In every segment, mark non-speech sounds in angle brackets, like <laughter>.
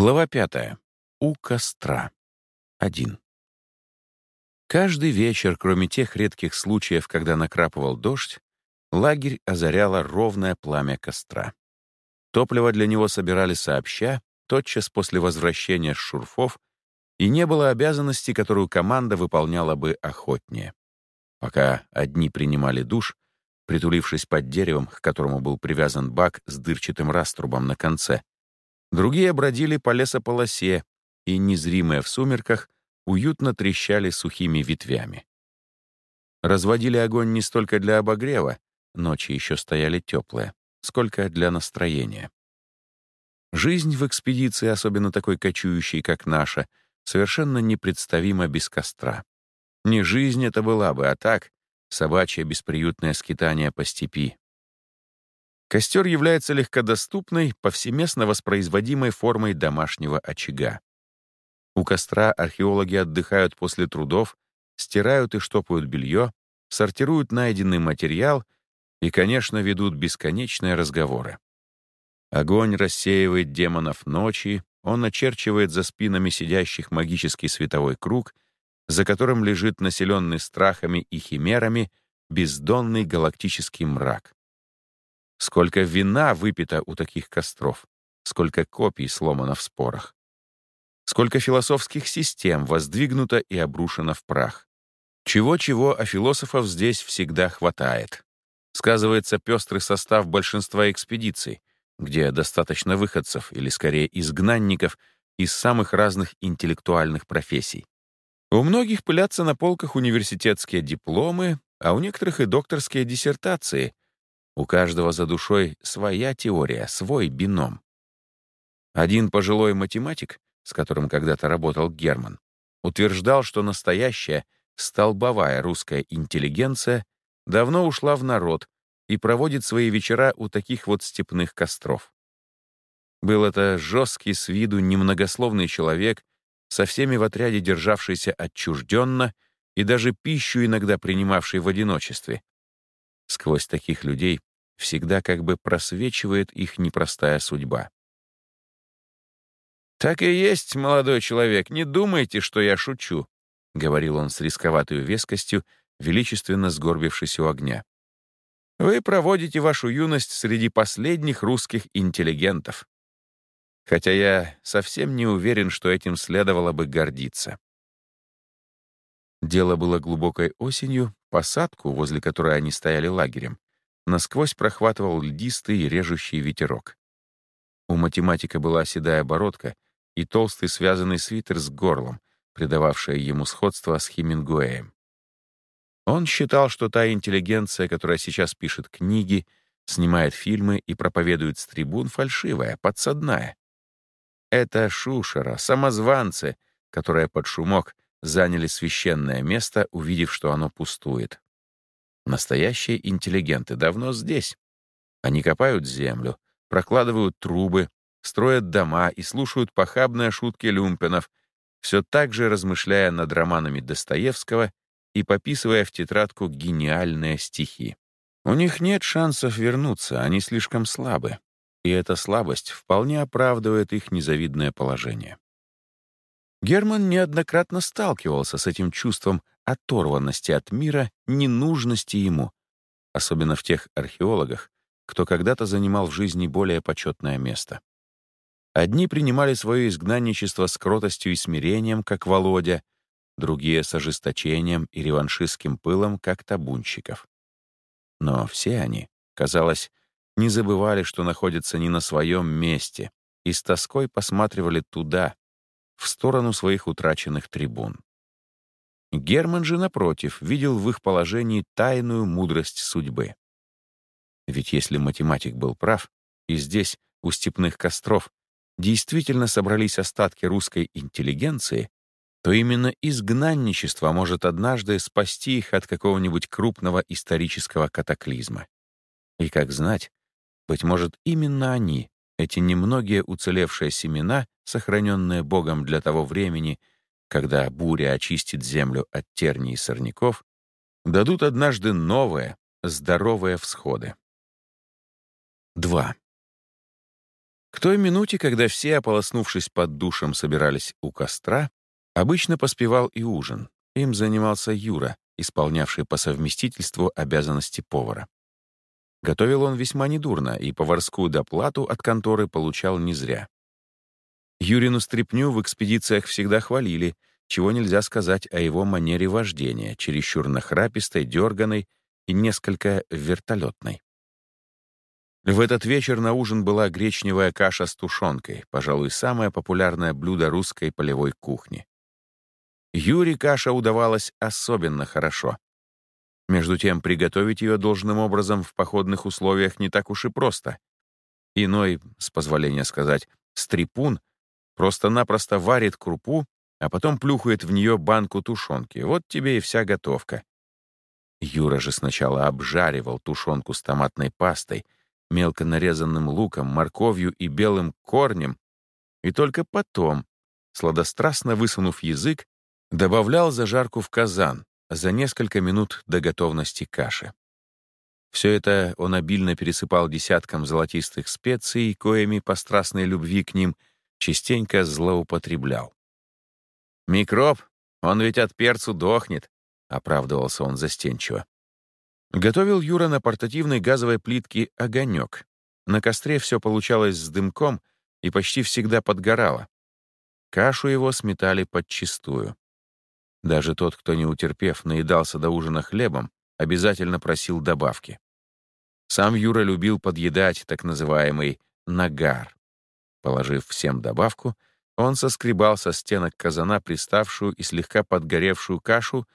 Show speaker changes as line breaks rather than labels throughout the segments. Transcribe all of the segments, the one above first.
Глава пятая. У костра. Один. Каждый вечер, кроме тех редких случаев, когда накрапывал дождь, лагерь озаряло ровное пламя костра. Топливо для него собирали сообща, тотчас после возвращения с шурфов, и не было обязанности, которую команда выполняла бы охотнее. Пока одни принимали душ, притулившись под деревом, к которому был привязан бак с дырчатым раструбом на конце, Другие бродили по лесополосе и, незримые в сумерках, уютно трещали сухими ветвями. Разводили огонь не столько для обогрева, ночи еще стояли теплые, сколько для настроения. Жизнь в экспедиции, особенно такой кочующей, как наша, совершенно непредставима без костра. Не жизнь это была бы, а так — собачье бесприютное скитание по степи, Костер является легкодоступной, повсеместно воспроизводимой формой домашнего очага. У костра археологи отдыхают после трудов, стирают и штопают белье, сортируют найденный материал и, конечно, ведут бесконечные разговоры. Огонь рассеивает демонов ночи, он очерчивает за спинами сидящих магический световой круг, за которым лежит населенный страхами и химерами бездонный галактический мрак. Сколько вина выпито у таких костров, сколько копий сломано в спорах. Сколько философских систем воздвигнуто и обрушено в прах. Чего-чего, а философов здесь всегда хватает. Сказывается пестрый состав большинства экспедиций, где достаточно выходцев, или скорее изгнанников, из самых разных интеллектуальных профессий. У многих пылятся на полках университетские дипломы, а у некоторых и докторские диссертации, у каждого за душой своя теория, свой бином. Один пожилой математик, с которым когда-то работал Герман, утверждал, что настоящая столбовая русская интеллигенция давно ушла в народ и проводит свои вечера у таких вот степных костров. Был это жесткий с виду немногословный человек, со всеми в отряде державшийся отчужденно и даже пищу иногда принимавший в одиночестве. Сквозь таких людей всегда как бы просвечивает их непростая судьба. «Так и есть, молодой человек, не думайте, что я шучу», — говорил он с рисковатой вескостью, величественно сгорбившись у огня. «Вы проводите вашу юность среди последних русских интеллигентов. Хотя я совсем не уверен, что этим следовало бы гордиться». Дело было глубокой осенью, посадку, возле которой они стояли лагерем, насквозь прохватывал льдистый режущий ветерок. У математика была седая бородка и толстый связанный свитер с горлом, придававшее ему сходство с Хемингуэем. Он считал, что та интеллигенция, которая сейчас пишет книги, снимает фильмы и проповедует с трибун, фальшивая, подсадная. Это шушера, самозванцы, которые под шумок заняли священное место, увидев, что оно пустует. Настоящие интеллигенты давно здесь. Они копают землю, прокладывают трубы, строят дома и слушают похабные шутки люмпенов, все так же размышляя над романами Достоевского и пописывая в тетрадку гениальные стихи. У них нет шансов вернуться, они слишком слабы, и эта слабость вполне оправдывает их незавидное положение. Герман неоднократно сталкивался с этим чувством оторванности от мира, ненужности ему, особенно в тех археологах, кто когда-то занимал в жизни более почетное место. Одни принимали свое изгнанничество с кротостью и смирением, как Володя, другие — с ожесточением и реваншистским пылом, как табунщиков. Но все они, казалось, не забывали, что находятся не на своем месте, и с тоской посматривали туда, в сторону своих утраченных трибун. Герман же, напротив, видел в их положении тайную мудрость судьбы. Ведь если математик был прав, и здесь, у степных костров, действительно собрались остатки русской интеллигенции, то именно изгнанничество может однажды спасти их от какого-нибудь крупного исторического катаклизма. И как знать, быть может, именно они, эти немногие уцелевшие семена, сохраненные Богом для того времени, когда буря очистит землю от терний и сорняков, дадут однажды новые, здоровые всходы. 2. К той минуте, когда все, ополоснувшись под душем, собирались у костра, обычно поспевал и ужин. Им занимался Юра, исполнявший по совместительству обязанности повара. Готовил он весьма недурно, и поварскую доплату от конторы получал не зря. Юрину стряпню в экспедициях всегда хвалили, чего нельзя сказать о его манере вождения, чересчур нахрапистой, дерганой и несколько вертолетной. В этот вечер на ужин была гречневая каша с тушенкой, пожалуй, самое популярное блюдо русской полевой кухни. Юре каша удавалась особенно хорошо. Между тем, приготовить ее должным образом в походных условиях не так уж и просто. Иной, с позволения сказать, стрипун просто-напросто варит крупу, а потом плюхает в нее банку тушенки. Вот тебе и вся готовка. Юра же сначала обжаривал тушенку с томатной пастой — мелко нарезанным луком, морковью и белым корнем, и только потом, сладострастно высунув язык, добавлял зажарку в казан за несколько минут до готовности каши. Все это он обильно пересыпал десятком золотистых специй, коими по страстной любви к ним частенько злоупотреблял. «Микроб, он ведь от перцу дохнет», — оправдывался он застенчиво. Готовил Юра на портативной газовой плитке огонек. На костре все получалось с дымком и почти всегда подгорало. Кашу его сметали подчистую. Даже тот, кто не утерпев, наедался до ужина хлебом, обязательно просил добавки. Сам Юра любил подъедать так называемый нагар. Положив всем добавку, он соскребал со стенок казана приставшую и слегка подгоревшую кашу,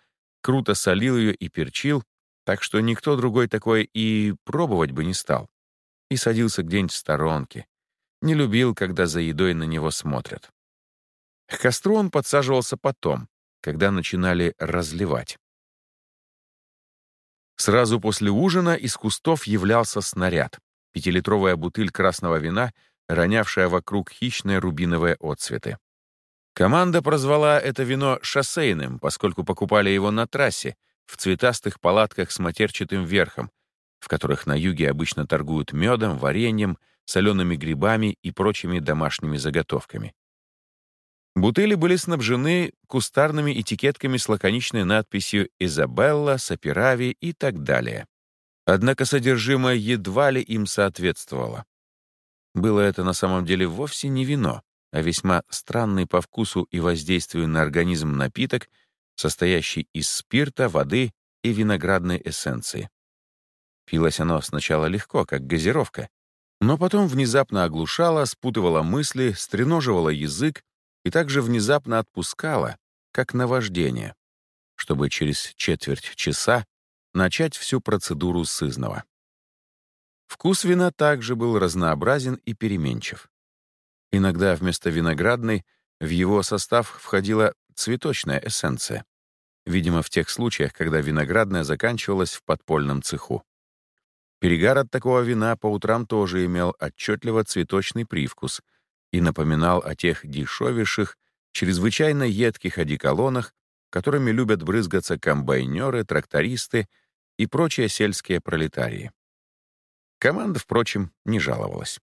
круто солил ее и перчил, так что никто другой такой и пробовать бы не стал. И садился где-нибудь в сторонке. Не любил, когда за едой на него смотрят. К костру он подсаживался потом, когда начинали разливать. Сразу после ужина из кустов являлся снаряд, пятилитровая бутыль красного вина, ронявшая вокруг хищные рубиновые отцветы. Команда прозвала это вино шоссейным, поскольку покупали его на трассе, в цветастых палатках с матерчатым верхом, в которых на юге обычно торгуют медом, вареньем, солеными грибами и прочими домашними заготовками. Бутыли были снабжены кустарными этикетками с лаконичной надписью «Изабелла», «Саперави» и так далее. Однако содержимое едва ли им соответствовало. Было это на самом деле вовсе не вино, а весьма странный по вкусу и воздействию на организм напиток — состоящий из спирта, воды и виноградной эссенции. Пилось оно сначала легко, как газировка, но потом внезапно оглушало, спутывало мысли, стреноживало язык и также внезапно отпускало, как наваждение, чтобы через четверть часа начать всю процедуру сызного. Вкус вина также был разнообразен и переменчив. Иногда вместо виноградной в его состав входила цветочная эссенция. Видимо, в тех случаях, когда виноградная заканчивалась в подпольном цеху. Перегар от такого вина по утрам тоже имел отчетливо цветочный привкус и напоминал о тех дешевейших, чрезвычайно едких одеколонах, которыми любят брызгаться комбайнеры, трактористы и прочие сельские пролетарии. Команда, впрочем, не жаловалась.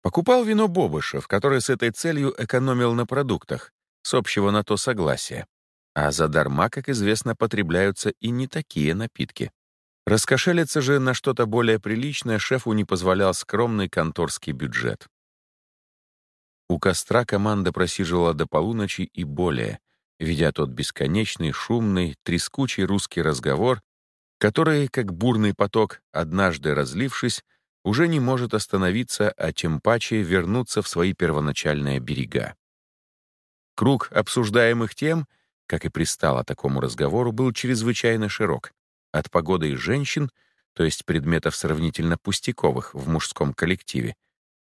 Покупал вино Бобышев, который с этой целью экономил на продуктах, с общего на то согласия. А задарма, как известно, потребляются и не такие напитки. Раскошелиться же на что-то более приличное шефу не позволял скромный конторский бюджет. У костра команда просиживала до полуночи и более, ведя тот бесконечный, шумный, трескучий русский разговор, который, как бурный поток, однажды разлившись, уже не может остановиться, а тем паче вернуться в свои первоначальные берега. Круг обсуждаемых тем, как и пристало такому разговору, был чрезвычайно широк. От погоды и женщин, то есть предметов сравнительно пустяковых в мужском коллективе,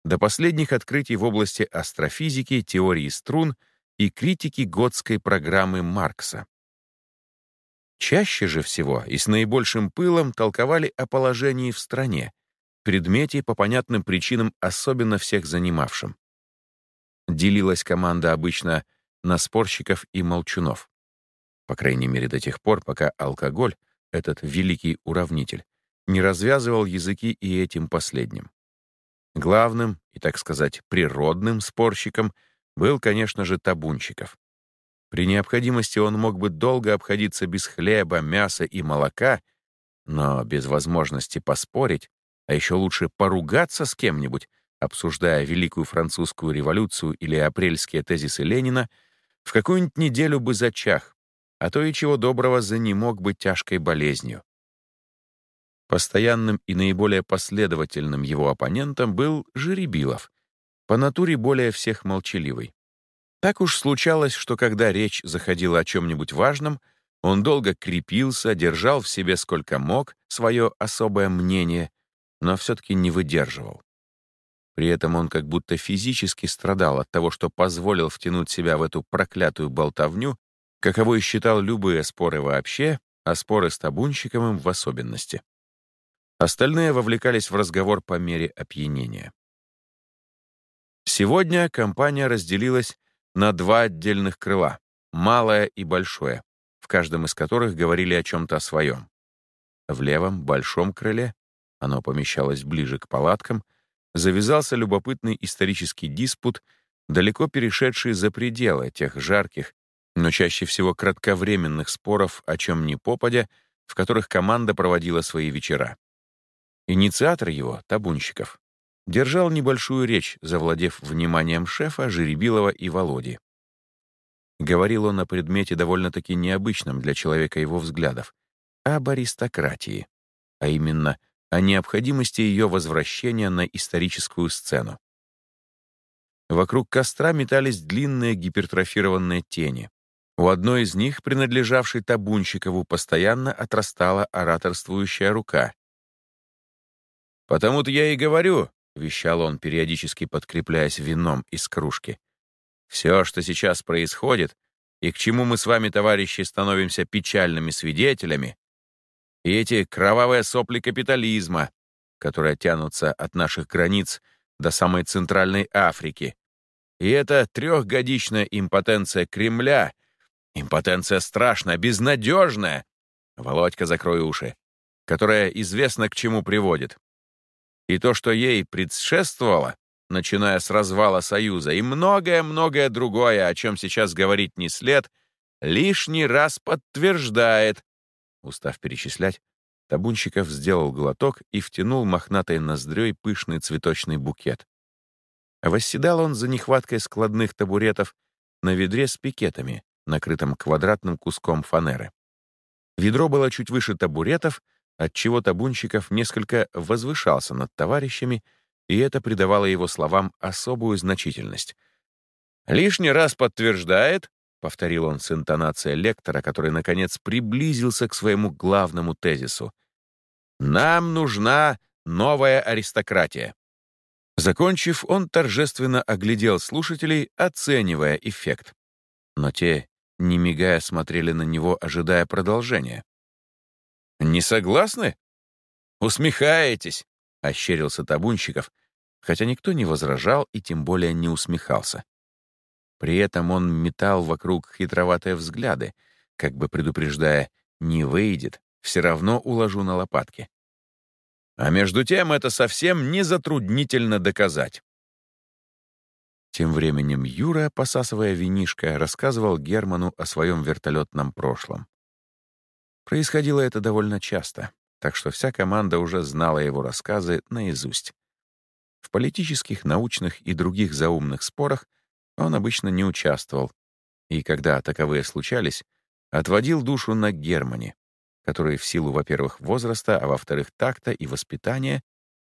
до последних открытий в области астрофизики, теории струн и критики готской программы Маркса. Чаще же всего и с наибольшим пылом толковали о положении в стране, предмете по понятным причинам особенно всех занимавшим. Делилась команда обычно на спорщиков и молчунов. По крайней мере, до тех пор, пока алкоголь, этот великий уравнитель, не развязывал языки и этим последним. Главным и, так сказать, природным спорщиком был, конечно же, Табунчиков. При необходимости он мог бы долго обходиться без хлеба, мяса и молока, но без возможности поспорить, а еще лучше поругаться с кем-нибудь, обсуждая Великую Французскую революцию или апрельские тезисы Ленина, в какую-нибудь неделю бы зачах, а то и чего доброго за не мог быть тяжкой болезнью. Постоянным и наиболее последовательным его оппонентом был Жеребилов, по натуре более всех молчаливый. Так уж случалось, что когда речь заходила о чем-нибудь важном, он долго крепился, держал в себе сколько мог свое особое мнение, но все-таки не выдерживал. При этом он как будто физически страдал от того, что позволил втянуть себя в эту проклятую болтовню, каковой считал любые споры вообще, а споры с табунщиком в особенности. Остальные вовлекались в разговор по мере опьянения. Сегодня компания разделилась на два отдельных крыла — малое и большое, в каждом из которых говорили о чем-то своем. В левом, большом крыле, оно помещалось ближе к палаткам — завязался любопытный исторический диспут, далеко перешедший за пределы тех жарких, но чаще всего кратковременных споров о чем ни попадя, в которых команда проводила свои вечера. Инициатор его, Табунщиков, держал небольшую речь, завладев вниманием шефа, Жеребилова и Володи. Говорил он о предмете довольно-таки необычном для человека его взглядов — об аристократии, а именно — о необходимости ее возвращения на историческую сцену. Вокруг костра метались длинные гипертрофированные тени. У одной из них, принадлежавшей Табунщикову, постоянно отрастала ораторствующая рука. «Потому-то я и говорю», — вещал он, периодически подкрепляясь вином из кружки, «все, что сейчас происходит, и к чему мы с вами, товарищи, становимся печальными свидетелями, и эти кровавые сопли капитализма, которые тянутся от наших границ до самой Центральной Африки. И эта трехгодичная импотенция Кремля, импотенция страшная, безнадежная, Володька, закрой уши, которая известно к чему приводит. И то, что ей предшествовало, начиная с развала Союза, и многое-многое другое, о чем сейчас говорить не след, лишний раз подтверждает, Устав перечислять, Табунщиков сделал глоток и втянул мохнатой ноздрёй пышный цветочный букет. Восседал он за нехваткой складных табуретов на ведре с пикетами, накрытым квадратным куском фанеры. Ведро было чуть выше табуретов, отчего Табунщиков несколько возвышался над товарищами, и это придавало его словам особую значительность. «Лишний раз подтверждает, — повторил он с интонацией лектора, который, наконец, приблизился к своему главному тезису. «Нам нужна новая аристократия». Закончив, он торжественно оглядел слушателей, оценивая эффект. Но те, не мигая, смотрели на него, ожидая продолжения. «Не согласны?» «Усмехаетесь», — ощерился Табунщиков, хотя никто не возражал и тем более не усмехался. При этом он метал вокруг хитроватые взгляды, как бы предупреждая «не выйдет, все равно уложу на лопатки». А между тем это совсем не затруднительно доказать. Тем временем Юра, посасывая винишко, рассказывал Герману о своем вертолетном прошлом. Происходило это довольно часто, так что вся команда уже знала его рассказы наизусть. В политических, научных и других заумных спорах он обычно не участвовал, и когда таковые случались, отводил душу на Германе, который в силу, во-первых, возраста, а во-вторых, такта и воспитания,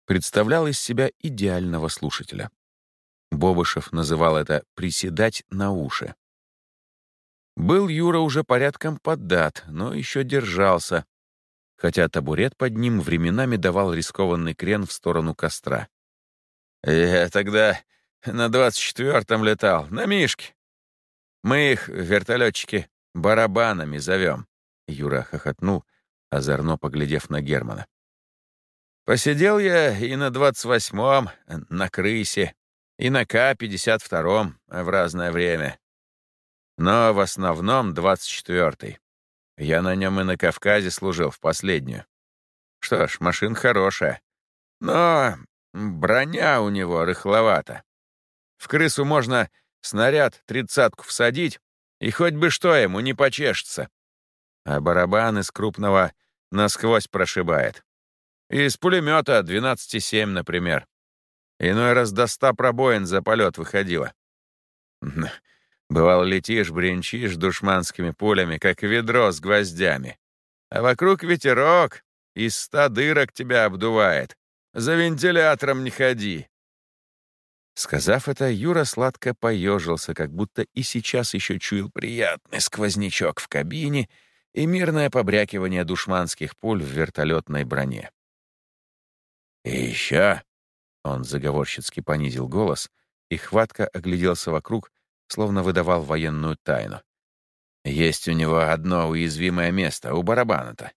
представлял из себя идеального слушателя. Бобышев называл это «приседать на уши». Был Юра уже порядком поддат, но еще держался, хотя табурет под ним временами давал рискованный крен в сторону костра. «Я тогда на двадцать четвертом летал, на Мишке. Мы их, вертолетчики, барабанами зовем. Юра хохотнул, озорно поглядев на Германа. Посидел я и на двадцать восьмом, на крысе, и на К-52 в разное время. Но в основном двадцать четвертый. Я на нем и на Кавказе служил в последнюю. Что ж, машина хорошая. Но броня у него рыхловата. В крысу можно снаряд тридцатку всадить, и хоть бы что ему не почешется. А барабан из крупного насквозь прошибает. Из пулемета 12,7, например. Иной раз до ста пробоин за полет выходило. Бывало, летишь, бренчишь душманскими пулями, как ведро с гвоздями. А вокруг ветерок, из ста дырок тебя обдувает. За вентилятором не ходи. Сказав это, Юра сладко поежился, как будто и сейчас еще чуял приятный сквознячок в кабине и мирное побрякивание душманских пуль в вертолетной броне. «И еще...» — он заговорщицки понизил голос и хватко огляделся вокруг, словно выдавал военную тайну. «Есть у него одно уязвимое место, у барабана-то.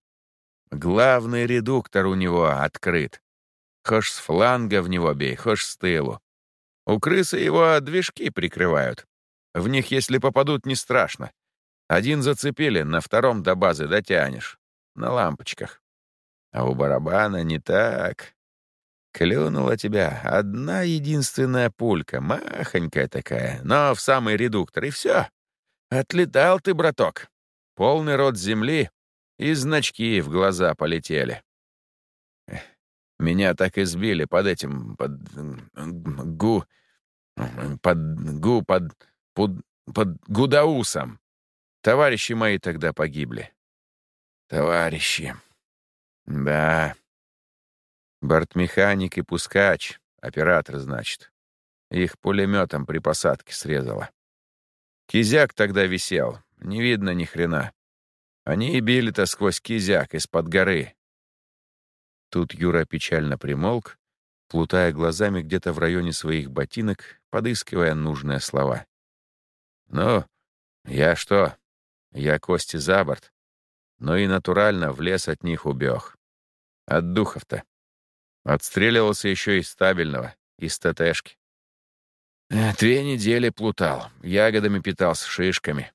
Главный редуктор у него открыт. Хошь с фланга в него бей, хошь с тылу. У крысы его движки прикрывают. В них, если попадут, не страшно. Один зацепили, на втором до базы дотянешь. На лампочках. А у барабана не так. Клюнула тебя одна единственная пулька, махонькая такая, но в самый редуктор, и все. Отлетал ты, браток. Полный рот земли, и значки в глаза полетели. Меня так избили под этим, под гу, под гу, под, под, под гудаусом. Товарищи мои тогда погибли. Товарищи. Да. Бортмеханик и пускач, оператор, значит. Их пулеметом при посадке срезало. Кизяк тогда висел, не видно ни хрена. Они и били-то сквозь кизяк из-под горы, Тут Юра печально примолк, плутая глазами где-то в районе своих ботинок, подыскивая нужные слова. «Ну, я что? Я кости за борт. Но и натурально в лес от них убег. От духов-то. Отстреливался еще из стабильного, из ТТшки. Две недели плутал, ягодами питался, шишками.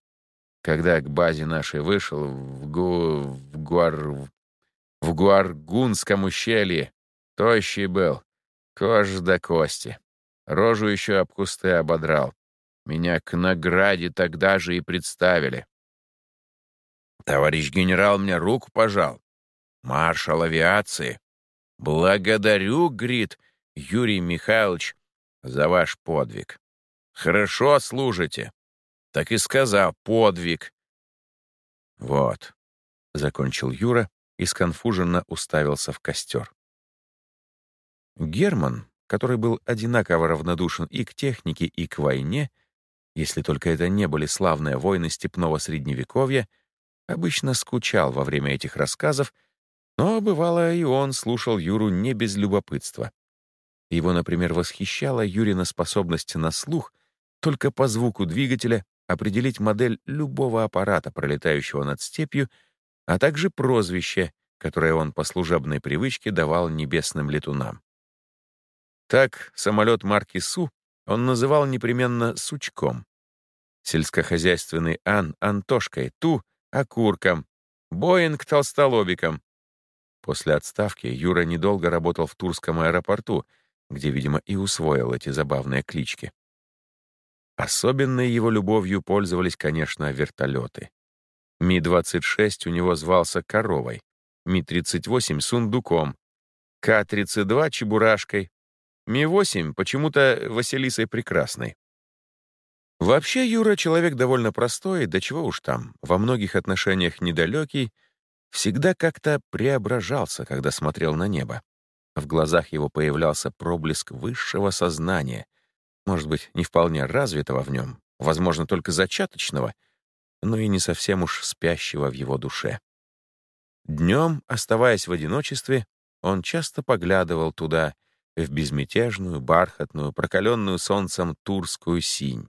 Когда к базе нашей вышел, в, гу... в, гуар в Гуаргунском ущелье. Тощий был, кожа до кости. Рожу еще об кусты ободрал. Меня к награде тогда же и представили. Товарищ генерал мне руку пожал. Маршал авиации. Благодарю, Грит, Юрий Михайлович, за ваш подвиг. Хорошо служите. Так и сказал, подвиг. Вот, — закончил Юра и сконфуженно уставился в костер. Герман, который был одинаково равнодушен и к технике, и к войне, если только это не были славные войны степного средневековья, обычно скучал во время этих рассказов, но, бывало, и он слушал Юру не без любопытства. Его, например, восхищала Юрина способность на слух только по звуку двигателя определить модель любого аппарата, пролетающего над степью, а также прозвище, которое он по служебной привычке давал небесным летунам. Так самолет марки Су он называл непременно «сучком», сельскохозяйственный Ан — Антошкой, Ту — окурком, Боинг — толстолобиком. После отставки Юра недолго работал в Турском аэропорту, где, видимо, и усвоил эти забавные клички. Особенной его любовью пользовались, конечно, вертолеты. Ми-26 у него звался «Коровой», Ми-38 — «Сундуком», К-32 — «Чебурашкой», Ми-8 — почему-то Василисой Прекрасной. Вообще Юра человек довольно простой, да чего уж там, во многих отношениях недалекий, всегда как-то преображался, когда смотрел на небо. В глазах его появлялся проблеск высшего сознания, может быть, не вполне развитого в нем, возможно, только зачаточного — но и не совсем уж спящего в его душе. Днем, оставаясь в одиночестве, он часто поглядывал туда, в безмятежную, бархатную, прокаленную солнцем турскую синь.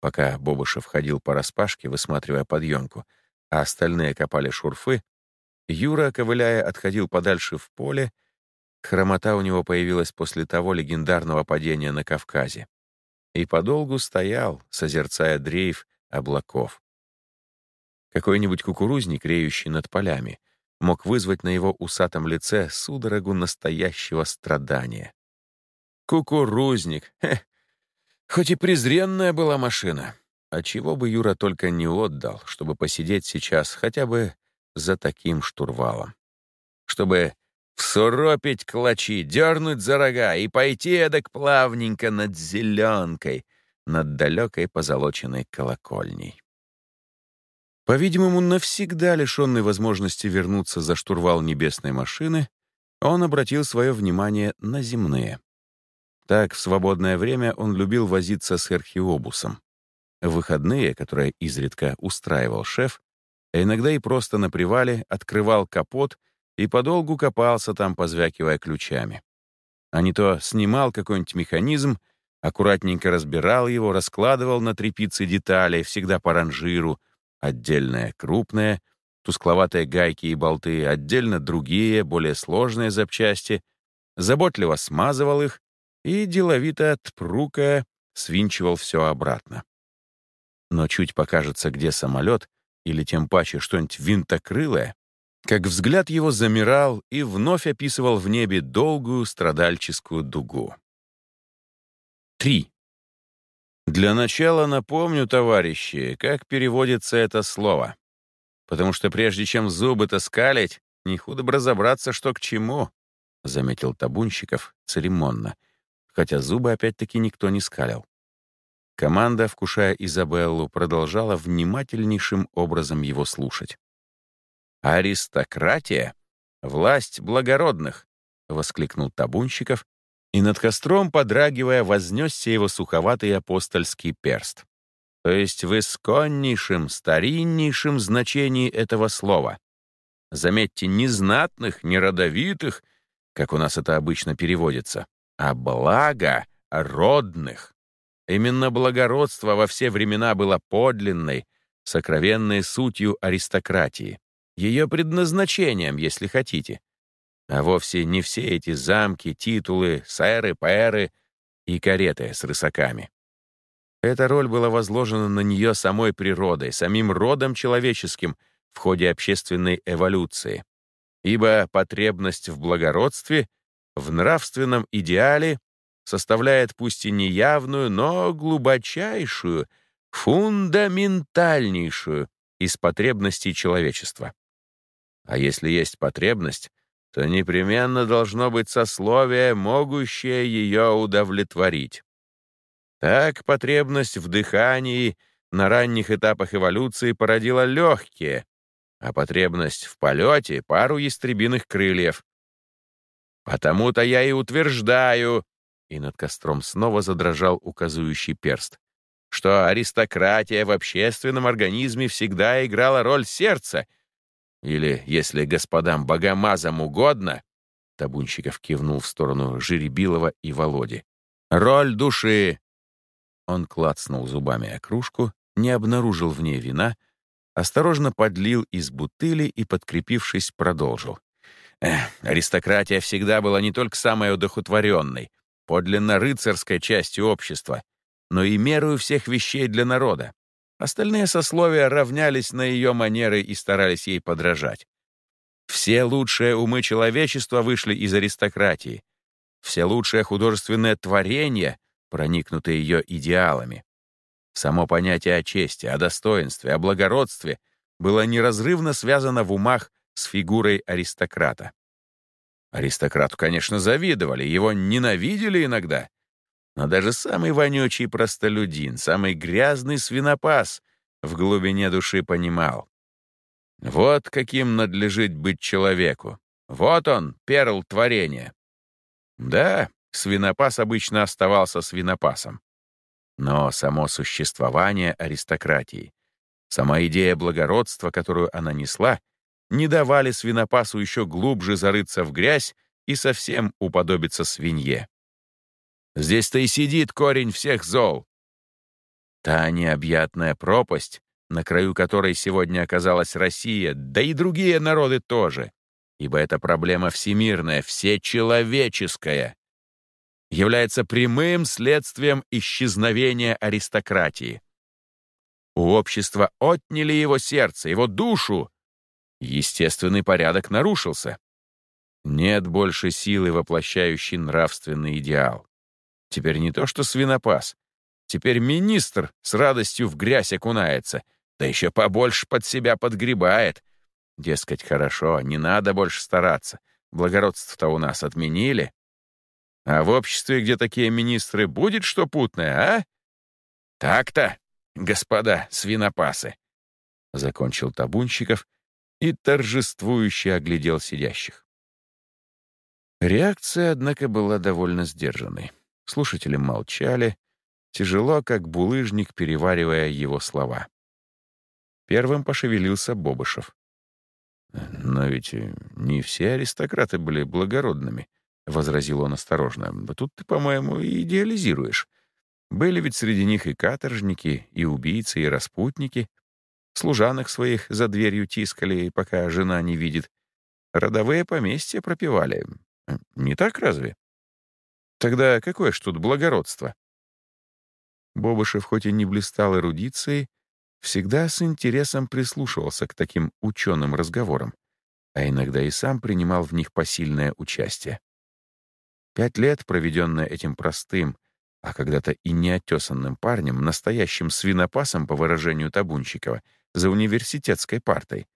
Пока Бобышев ходил по распашке, высматривая подъемку, а остальные копали шурфы, Юра, ковыляя, отходил подальше в поле, хромота у него появилась после того легендарного падения на Кавказе. И подолгу стоял, созерцая дрейф облаков. Какой-нибудь кукурузник, реющий над полями, мог вызвать на его усатом лице судорогу настоящего страдания. Кукурузник. Хе. Хоть и презренная была машина. А чего бы Юра только не отдал, чтобы посидеть сейчас хотя бы за таким штурвалом. Чтобы всуропить клочи, дернуть за рога и пойти эдак плавненько над зеленкой, над далекой позолоченной колокольней. По-видимому, навсегда лишенный возможности вернуться за штурвал небесной машины, он обратил свое внимание на земные. Так, в свободное время он любил возиться с археобусом. В выходные, которые изредка устраивал шеф, а иногда и просто на привале открывал капот и подолгу копался там, позвякивая ключами. А не то снимал какой-нибудь механизм, аккуратненько разбирал его, раскладывал на трепицы детали, всегда по ранжиру, отдельные крупные, тускловатые гайки и болты, отдельно другие, более сложные запчасти, заботливо смазывал их и, деловито отпрукая, свинчивал все обратно. Но чуть покажется, где самолет, или тем паче что-нибудь винтокрылое, как взгляд его замирал и вновь описывал в небе долгую страдальческую дугу. 3. Для начала напомню, товарищи, как переводится это слово. Потому что прежде чем зубы-то скалить, не худо бы разобраться, что к чему, — заметил Табунщиков церемонно, хотя зубы опять-таки никто не скалил. Команда, вкушая Изабеллу, продолжала внимательнейшим образом его слушать. «Аристократия — власть благородных!» — воскликнул Табунщиков, и над костром, подрагивая, вознесся его суховатый апостольский перст. То есть в исконнейшем, стариннейшем значении этого слова. Заметьте, не знатных, не родовитых, как у нас это обычно переводится, а благо родных. Именно благородство во все времена было подлинной, сокровенной сутью аристократии, ее предназначением, если хотите, а вовсе не все эти замки, титулы, сэры, пэры и кареты с рысаками. Эта роль была возложена на нее самой природой, самим родом человеческим в ходе общественной эволюции, ибо потребность в благородстве, в нравственном идеале составляет пусть и неявную, но глубочайшую, фундаментальнейшую из потребностей человечества. А если есть потребность, то непременно должно быть сословие, могущее ее удовлетворить. Так потребность в дыхании на ранних этапах эволюции породила легкие, а потребность в полете — пару ястребиных крыльев. Потому-то я и утверждаю, и над костром снова задрожал указующий перст, что аристократия в общественном организме всегда играла роль сердца, или, если господам богомазам угодно, Табунщиков кивнул в сторону Жеребилова и Володи, роль души. Он клацнул зубами о кружку, не обнаружил в ней вина, осторожно подлил из бутыли и, подкрепившись, продолжил. Эх, аристократия всегда была не только самой удохотворенной, подлинно рыцарской частью общества, но и мерою всех вещей для народа. Остальные сословия равнялись на ее манеры и старались ей подражать. Все лучшие умы человечества вышли из аристократии. Все лучшие художественные творения, проникнутые ее идеалами. Само понятие о чести, о достоинстве, о благородстве было неразрывно связано в умах с фигурой аристократа. Аристократу, конечно, завидовали, его ненавидели иногда. Но даже самый вонючий простолюдин, самый грязный свинопас в глубине души понимал. Вот каким надлежит быть человеку. Вот он, перл творения. Да, свинопас обычно оставался свинопасом. Но само существование аристократии, сама идея благородства, которую она несла, не давали свинопасу еще глубже зарыться в грязь и совсем уподобиться свинье. Здесь-то и сидит корень всех зол. Та необъятная пропасть, на краю которой сегодня оказалась Россия, да и другие народы тоже, ибо эта проблема всемирная, всечеловеческая, является прямым следствием исчезновения аристократии. У общества отняли его сердце, его душу, Естественный порядок нарушился. Нет больше силы, воплощающей нравственный идеал. Теперь не то что свинопас. Теперь министр с радостью в грязь окунается, да еще побольше под себя подгребает. Дескать, хорошо, не надо больше стараться. Благородство-то у нас отменили. А в обществе, где такие министры, будет что путное, а? Так-то, господа свинопасы. Закончил Табунщиков и торжествующе оглядел сидящих. Реакция, однако, была довольно сдержанной. Слушатели молчали, тяжело, как булыжник, переваривая его слова. Первым пошевелился Бобышев. «Но ведь не все аристократы были благородными», — возразил он осторожно. «Тут ты, по-моему, идеализируешь. Были ведь среди них и каторжники, и убийцы, и распутники. Служанок своих за дверью тискали, пока жена не видит. Родовые поместья пропивали. Не так разве? Тогда какое ж тут благородство? Бобышев хоть и не блистал эрудицией, всегда с интересом прислушивался к таким ученым разговорам, а иногда и сам принимал в них посильное участие. Пять лет, проведенное этим простым, а когда-то и неотесанным парнем, настоящим свинопасом, по выражению Табунчикова, за университетской партой,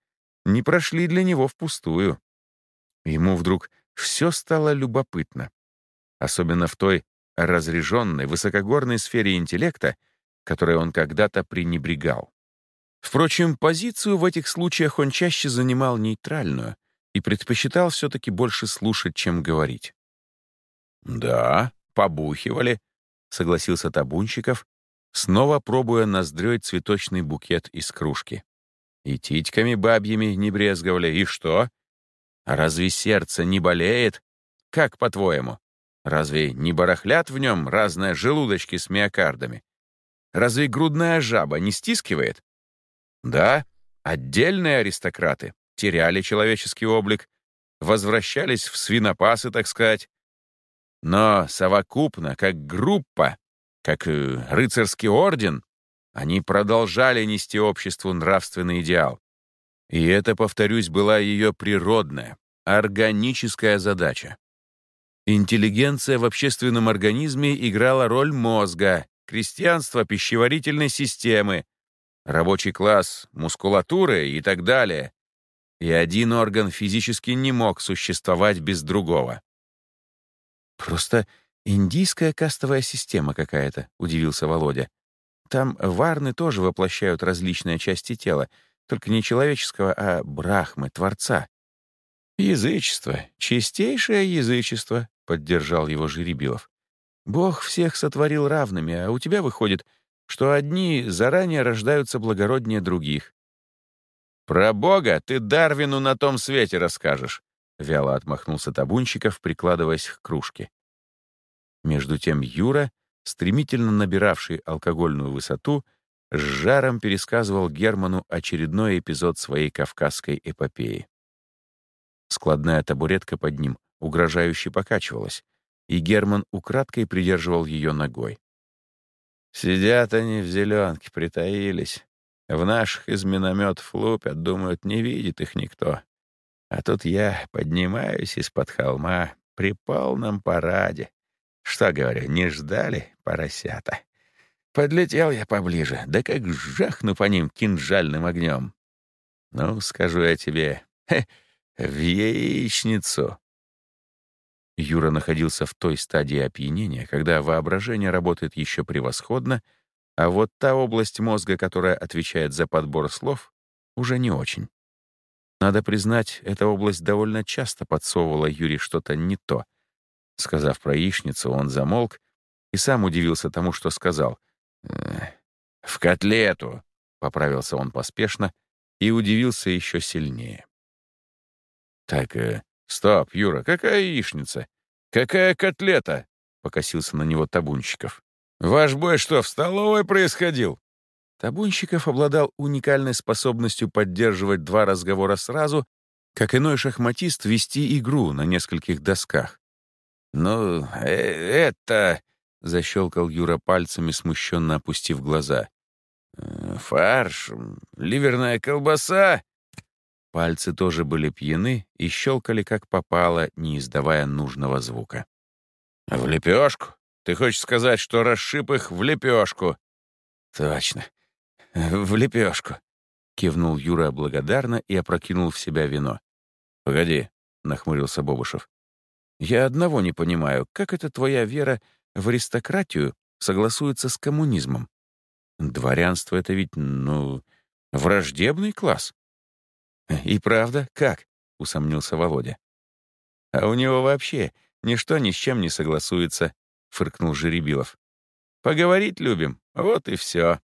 не прошли для него впустую. Ему вдруг все стало любопытно, особенно в той разреженной, высокогорной сфере интеллекта, которой он когда-то пренебрегал. Впрочем, позицию в этих случаях он чаще занимал нейтральную и предпочитал все-таки больше слушать, чем говорить. «Да, побухивали», — согласился Табунчиков, снова пробуя ноздрёй цветочный букет из кружки. «И титьками бабьими не брезговали, и что? А разве сердце не болеет? Как, по-твоему? Разве не барахлят в нем разные желудочки с миокардами? Разве грудная жаба не стискивает? Да, отдельные аристократы теряли человеческий облик, возвращались в свинопасы, так сказать. Но совокупно, как группа, как э, рыцарский орден, они продолжали нести обществу нравственный идеал. И это, повторюсь, была ее природная, органическая задача. Интеллигенция в общественном организме играла роль мозга, крестьянства пищеварительной системы, рабочий класс, мускулатуры и так далее. И один орган физически не мог существовать без другого. «Просто индийская кастовая система какая-то», — удивился Володя. «Там варны тоже воплощают различные части тела, только не человеческого, а брахмы, Творца. «Язычество, чистейшее язычество», — поддержал его Жеребилов. «Бог всех сотворил равными, а у тебя выходит, что одни заранее рождаются благороднее других». «Про Бога ты Дарвину на том свете расскажешь», — вяло отмахнулся Табунчиков, прикладываясь к кружке. Между тем Юра, стремительно набиравший алкогольную высоту, с жаром пересказывал Герману очередной эпизод своей кавказской эпопеи. Складная табуретка под ним угрожающе покачивалась, и Герман украдкой придерживал ее ногой. «Сидят они в зеленке, притаились. В наших из минометов лупят, думают, не видит их никто. А тут я поднимаюсь из-под холма при полном параде. Что, говорю, не ждали поросята?» Подлетел я поближе, да как жахну по ним кинжальным огнем. Ну, скажу я тебе, хе, в яичницу. Юра находился в той стадии опьянения, когда воображение работает еще превосходно, а вот та область мозга, которая отвечает за подбор слов, уже не очень. Надо признать, эта область довольно часто подсовывала Юре что-то не то. Сказав про яичницу, он замолк и сам удивился тому, что сказал — «В котлету», — поправился он поспешно и удивился еще сильнее. «Так, э, стоп, Юра, какая яичница? Какая котлета?» — покосился на него Табунщиков. «Ваш бой что, в столовой происходил?» Табунщиков обладал уникальной способностью поддерживать два разговора сразу, как иной шахматист вести игру на нескольких досках. «Ну, э это...» Защелкал Юра пальцами, смущенно опустив глаза. «Э, «Фарш, ливерная колбаса?» пальцы тоже были пьяны и щелкали как попало, не издавая нужного звука. «В лепешку? Ты хочешь сказать, что расшиб их в лепешку?» «Точно, в лепешку», — кивнул Юра благодарно и опрокинул в себя вино. «Погоди», — нахмурился Бобушев. «Я одного не понимаю, как это твоя вера в аристократию согласуется с коммунизмом? Дворянство — это ведь, ну, враждебный класс». «И правда, как?» — усомнился Володя. «А у него вообще ничто ни с чем не согласуется», — фыркнул Жеребилов. «Поговорить любим, вот и все».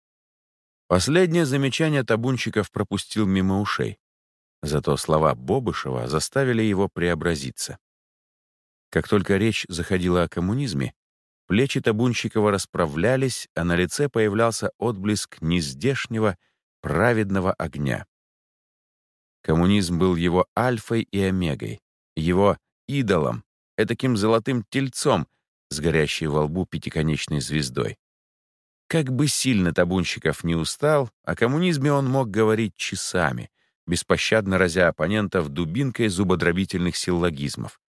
Последнее замечание табунчиков пропустил мимо ушей. Зато слова Бобышева заставили его преобразиться. Как только речь заходила о коммунизме, плечи Табунщикова расправлялись, а на лице появлялся отблеск нездешнего, праведного огня. Коммунизм был его альфой и омегой, его идолом, этаким золотым тельцом с горящей во лбу пятиконечной звездой. Как бы сильно Табунщиков не устал, о коммунизме он мог говорить часами, беспощадно разя оппонентов дубинкой зубодробительных силлогизмов.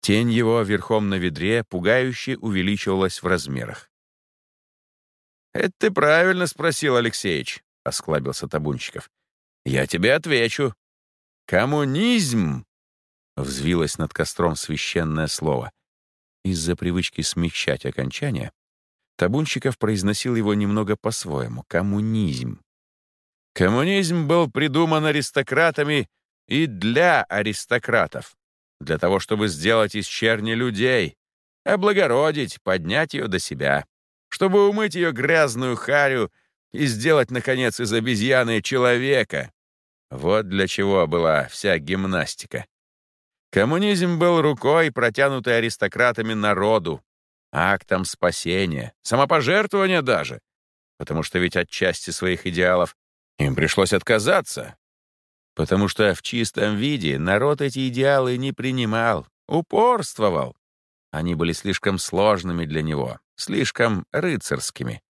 Тень его верхом на ведре пугающе увеличивалась в размерах. «Это ты правильно спросил, Алексеич», — осклабился Табунчиков. «Я тебе отвечу. Коммунизм!» — взвилось над костром священное слово. Из-за привычки смягчать окончание, Табунчиков произносил его немного по-своему — коммунизм. Коммунизм был придуман аристократами и для аристократов, для того, чтобы сделать из черни людей, облагородить, поднять ее до себя, чтобы умыть ее грязную харю и сделать, наконец, из обезьяны человека. Вот для чего была вся гимнастика. Коммунизм был рукой, протянутой аристократами народу, актом спасения, самопожертвования даже, потому что ведь от части своих идеалов им пришлось отказаться, потому что в чистом виде народ эти идеалы не принимал, упорствовал. Они были слишком сложными для него, слишком рыцарскими.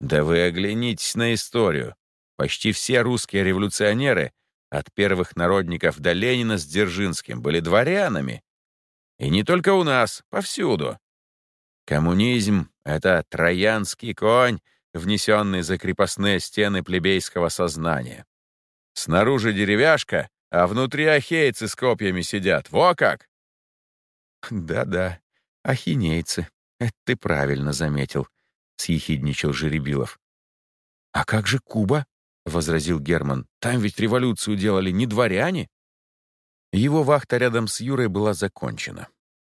Да вы оглянитесь на историю. Почти все русские революционеры, от первых народников до Ленина с Дзержинским, были дворянами. И не только у нас, повсюду. Коммунизм — это троянский конь, внесенный за крепостные стены плебейского сознания. Снаружи деревяшка, а внутри ахейцы с копьями сидят. Во как! Да-да, ахинейцы. Это ты правильно заметил, — съехидничал Жеребилов. А как же Куба? — возразил Герман. Там ведь революцию делали не дворяне. Его вахта рядом с Юрой была закончена.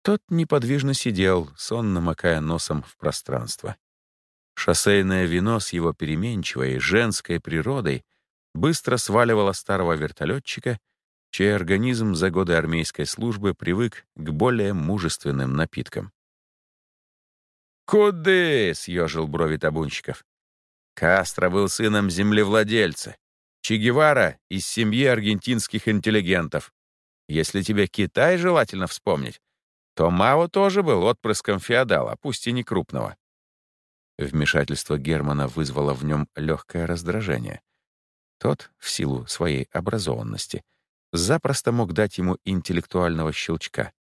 Тот неподвижно сидел, сонно макая носом в пространство. Шоссейное вино с его переменчивой женской природой быстро сваливало старого вертолетчика, чей организм за годы армейской службы привык к более мужественным напиткам. «Куды?» — съежил брови табунщиков. Кастро был сыном землевладельца. Че Гевара — из семьи аргентинских интеллигентов. Если тебе Китай желательно вспомнить, то Мао тоже был отпрыском феодала, пусть и не крупного. Вмешательство Германа вызвало в нем легкое раздражение. Тот, в силу своей образованности, запросто мог дать ему интеллектуального щелчка.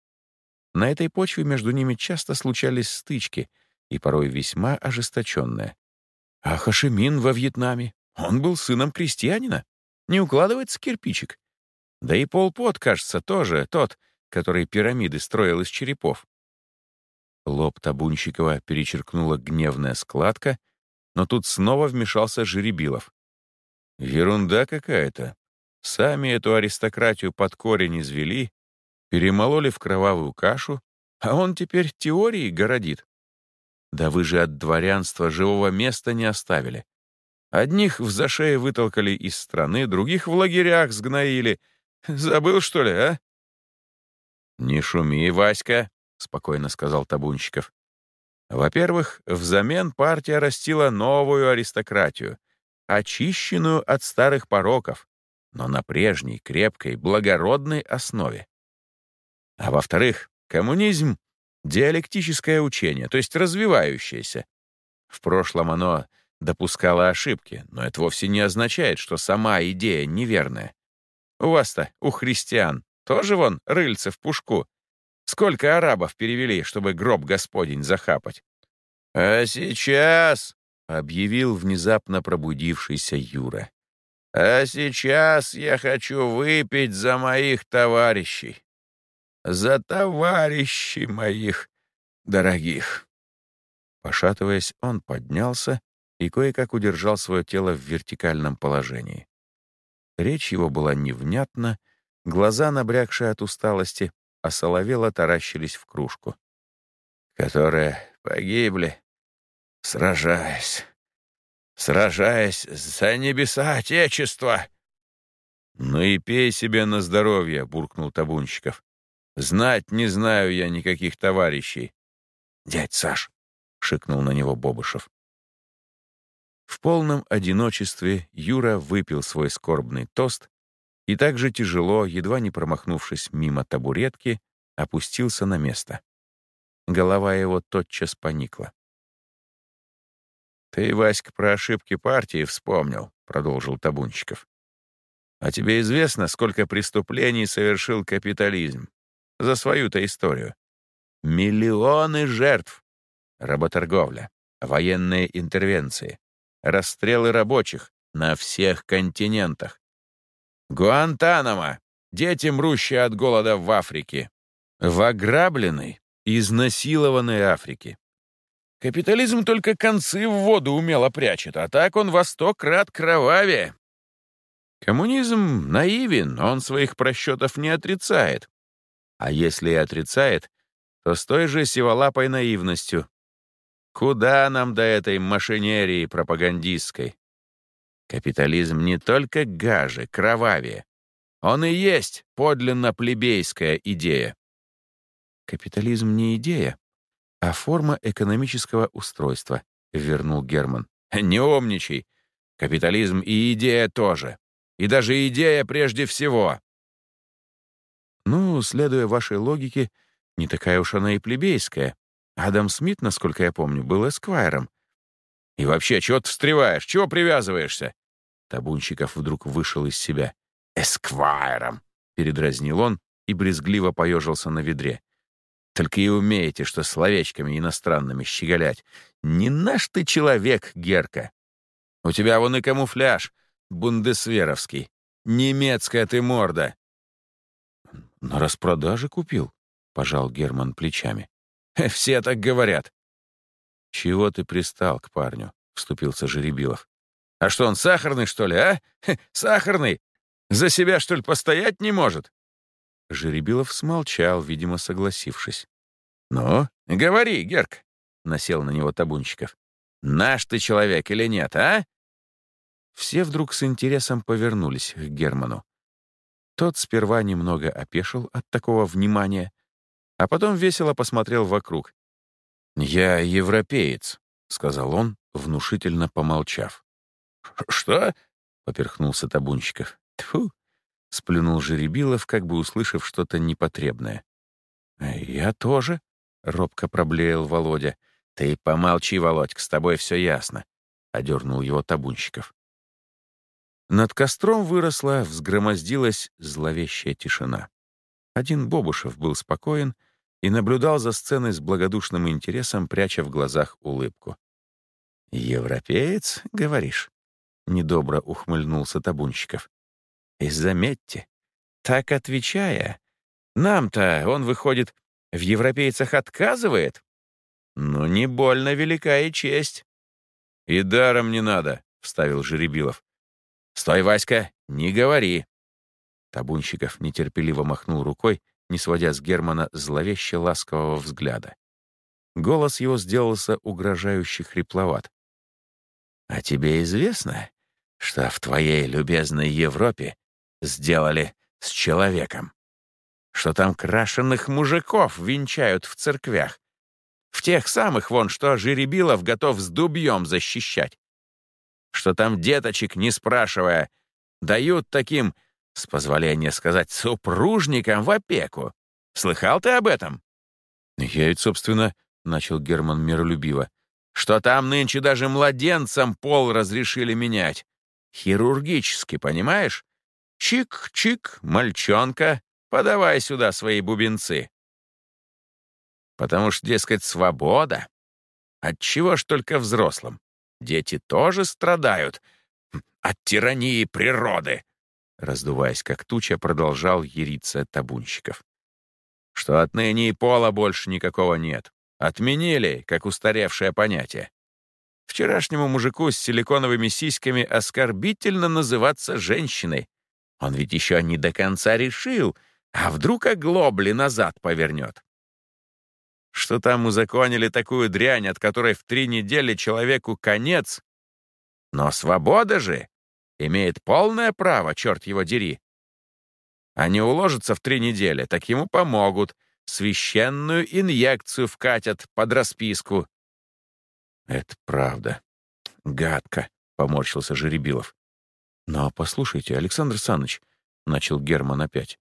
На этой почве между ними часто случались стычки, и порой весьма ожесточенные. А Хашимин во Вьетнаме? Он был сыном крестьянина. Не укладывается кирпичик. Да и Пол Пот, кажется, тоже тот, который пирамиды строил из черепов. Лоб Табунщикова перечеркнула гневная складка, но тут снова вмешался Жеребилов. «Ерунда какая-то. Сами эту аристократию под корень извели, перемололи в кровавую кашу, а он теперь теории городит. Да вы же от дворянства живого места не оставили. Одних в зашее вытолкали из страны, других в лагерях сгноили. Забыл, что ли, а?» «Не шуми, Васька», — спокойно сказал Табунщиков. Во-первых, взамен партия растила новую аристократию, очищенную от старых пороков, но на прежней, крепкой, благородной основе. А во-вторых, коммунизм — диалектическое учение, то есть развивающееся. В прошлом оно допускало ошибки, но это вовсе не означает, что сама идея неверная. У вас-то, у христиан, тоже вон рыльце в пушку. Сколько арабов перевели, чтобы гроб Господень захапать? А сейчас, — объявил внезапно пробудившийся Юра, — а сейчас я хочу выпить за моих товарищей. За товарищей моих дорогих. Пошатываясь, он поднялся и кое-как удержал свое тело в вертикальном положении. Речь его была невнятна, глаза, набрякшие от усталости, осоловело таращились в кружку. «Которые погибли, сражаясь, сражаясь за небеса Отечества!» «Ну и пей себе на здоровье», — буркнул Табунщиков. «Знать не знаю я никаких товарищей». «Дядь Саш», — шикнул на него Бобышев. В полном одиночестве Юра выпил свой скорбный тост и так же тяжело, едва не промахнувшись мимо табуретки, опустился на место. Голова его тотчас поникла. «Ты, Васька, про ошибки партии вспомнил», — продолжил Табунчиков. «А тебе известно, сколько преступлений совершил капитализм? За свою-то историю. Миллионы жертв. Работорговля, военные интервенции, расстрелы рабочих на всех континентах. Гуантанамо, дети, мрущие от голода в Африке. В ограбленной, изнасилованной Африке. Капитализм только концы в воду умело прячет, а так он во сто крат кровавее. Коммунизм наивен, он своих просчетов не отрицает. А если и отрицает, то с той же сиволапой наивностью. Куда нам до этой машинерии пропагандистской? Капитализм не только гаже, кровавее. Он и есть подлинно плебейская идея. Капитализм не идея, а форма экономического устройства, вернул Герман. Не умничай. Капитализм и идея тоже. И даже идея прежде всего. Ну, следуя вашей логике, не такая уж она и плебейская, Адам Смит, насколько я помню, был эсквайром. И вообще, чего ты встреваешь? Чего привязываешься?» Табунщиков вдруг вышел из себя. «Эсквайром!» — передразнил он и брезгливо поежился на ведре. «Только и умеете, что словечками иностранными щеголять. Не наш ты человек, Герка. У тебя вон и камуфляж, бундесверовский. Немецкая ты морда». «На распродаже купил», — пожал Герман плечами. Все так говорят. Чего ты пристал к парню? Вступился Жеребилов. А что он сахарный, что ли, а? сахарный! За себя, что ли, постоять не может? Жеребилов смолчал, видимо, согласившись. «Ну, говори, Герк», — насел на него Табунчиков. «Наш ты человек или нет, а?» Все вдруг с интересом повернулись к Герману. Тот сперва немного опешил от такого внимания, а потом весело посмотрел вокруг. «Я европеец», — сказал он, внушительно помолчав. «Что?» — поперхнулся Табунчиков. «Тьфу!» — сплюнул Жеребилов, как бы услышав что-то непотребное. «Я тоже», — робко проблеял Володя. «Ты помолчи, Володька, с тобой все ясно», — одернул его Табунчиков. Над костром выросла, взгромоздилась зловещая тишина. Один Бобушев был спокоен и наблюдал за сценой с благодушным интересом, пряча в глазах улыбку. «Европеец, говоришь?» — недобро ухмыльнулся Табунщиков. «И заметьте, так отвечая, нам-то он, выходит, в европейцах отказывает? Ну, не больно велика и честь». «И даром не надо», — вставил Жеребилов. «Стой, Васька, не говори». Табунщиков нетерпеливо махнул рукой не сводя с Германа зловеще ласкового взгляда. Голос его сделался угрожающе хрипловат. «А тебе известно, что в твоей любезной Европе сделали с человеком? Что там крашеных мужиков венчают в церквях? В тех самых, вон, что Жеребилов готов с дубьем защищать? Что там деточек, не спрашивая, дают таким с позволения сказать, супружникам в опеку. Слыхал ты об этом?» «Я ведь, собственно, — начал Герман миролюбиво, — что там нынче даже младенцам пол разрешили менять. Хирургически, понимаешь? «Чик-чик, мальчонка, подавай сюда свои бубенцы». Потому что, дескать, свобода. Отчего ж только взрослым? Дети тоже страдают от тирании природы. Раздуваясь как туча, продолжал яриться табунщиков. Что отныне и пола больше никакого нет. Отменили, как устаревшее понятие. Вчерашнему мужику с силиконовыми сиськами оскорбительно называться женщиной. Он ведь еще не до конца решил, а вдруг оглобли назад повернет. Что там узаконили такую дрянь, от которой в три недели человеку конец? Но свобода же имеет полное право, черт его дери. Не уложится в три недели, так ему помогут, священную инъекцию вкатят под расписку. Это правда. Гадко, поморщился Жеребилов. Но послушайте, Александр Саныч, начал Герман опять.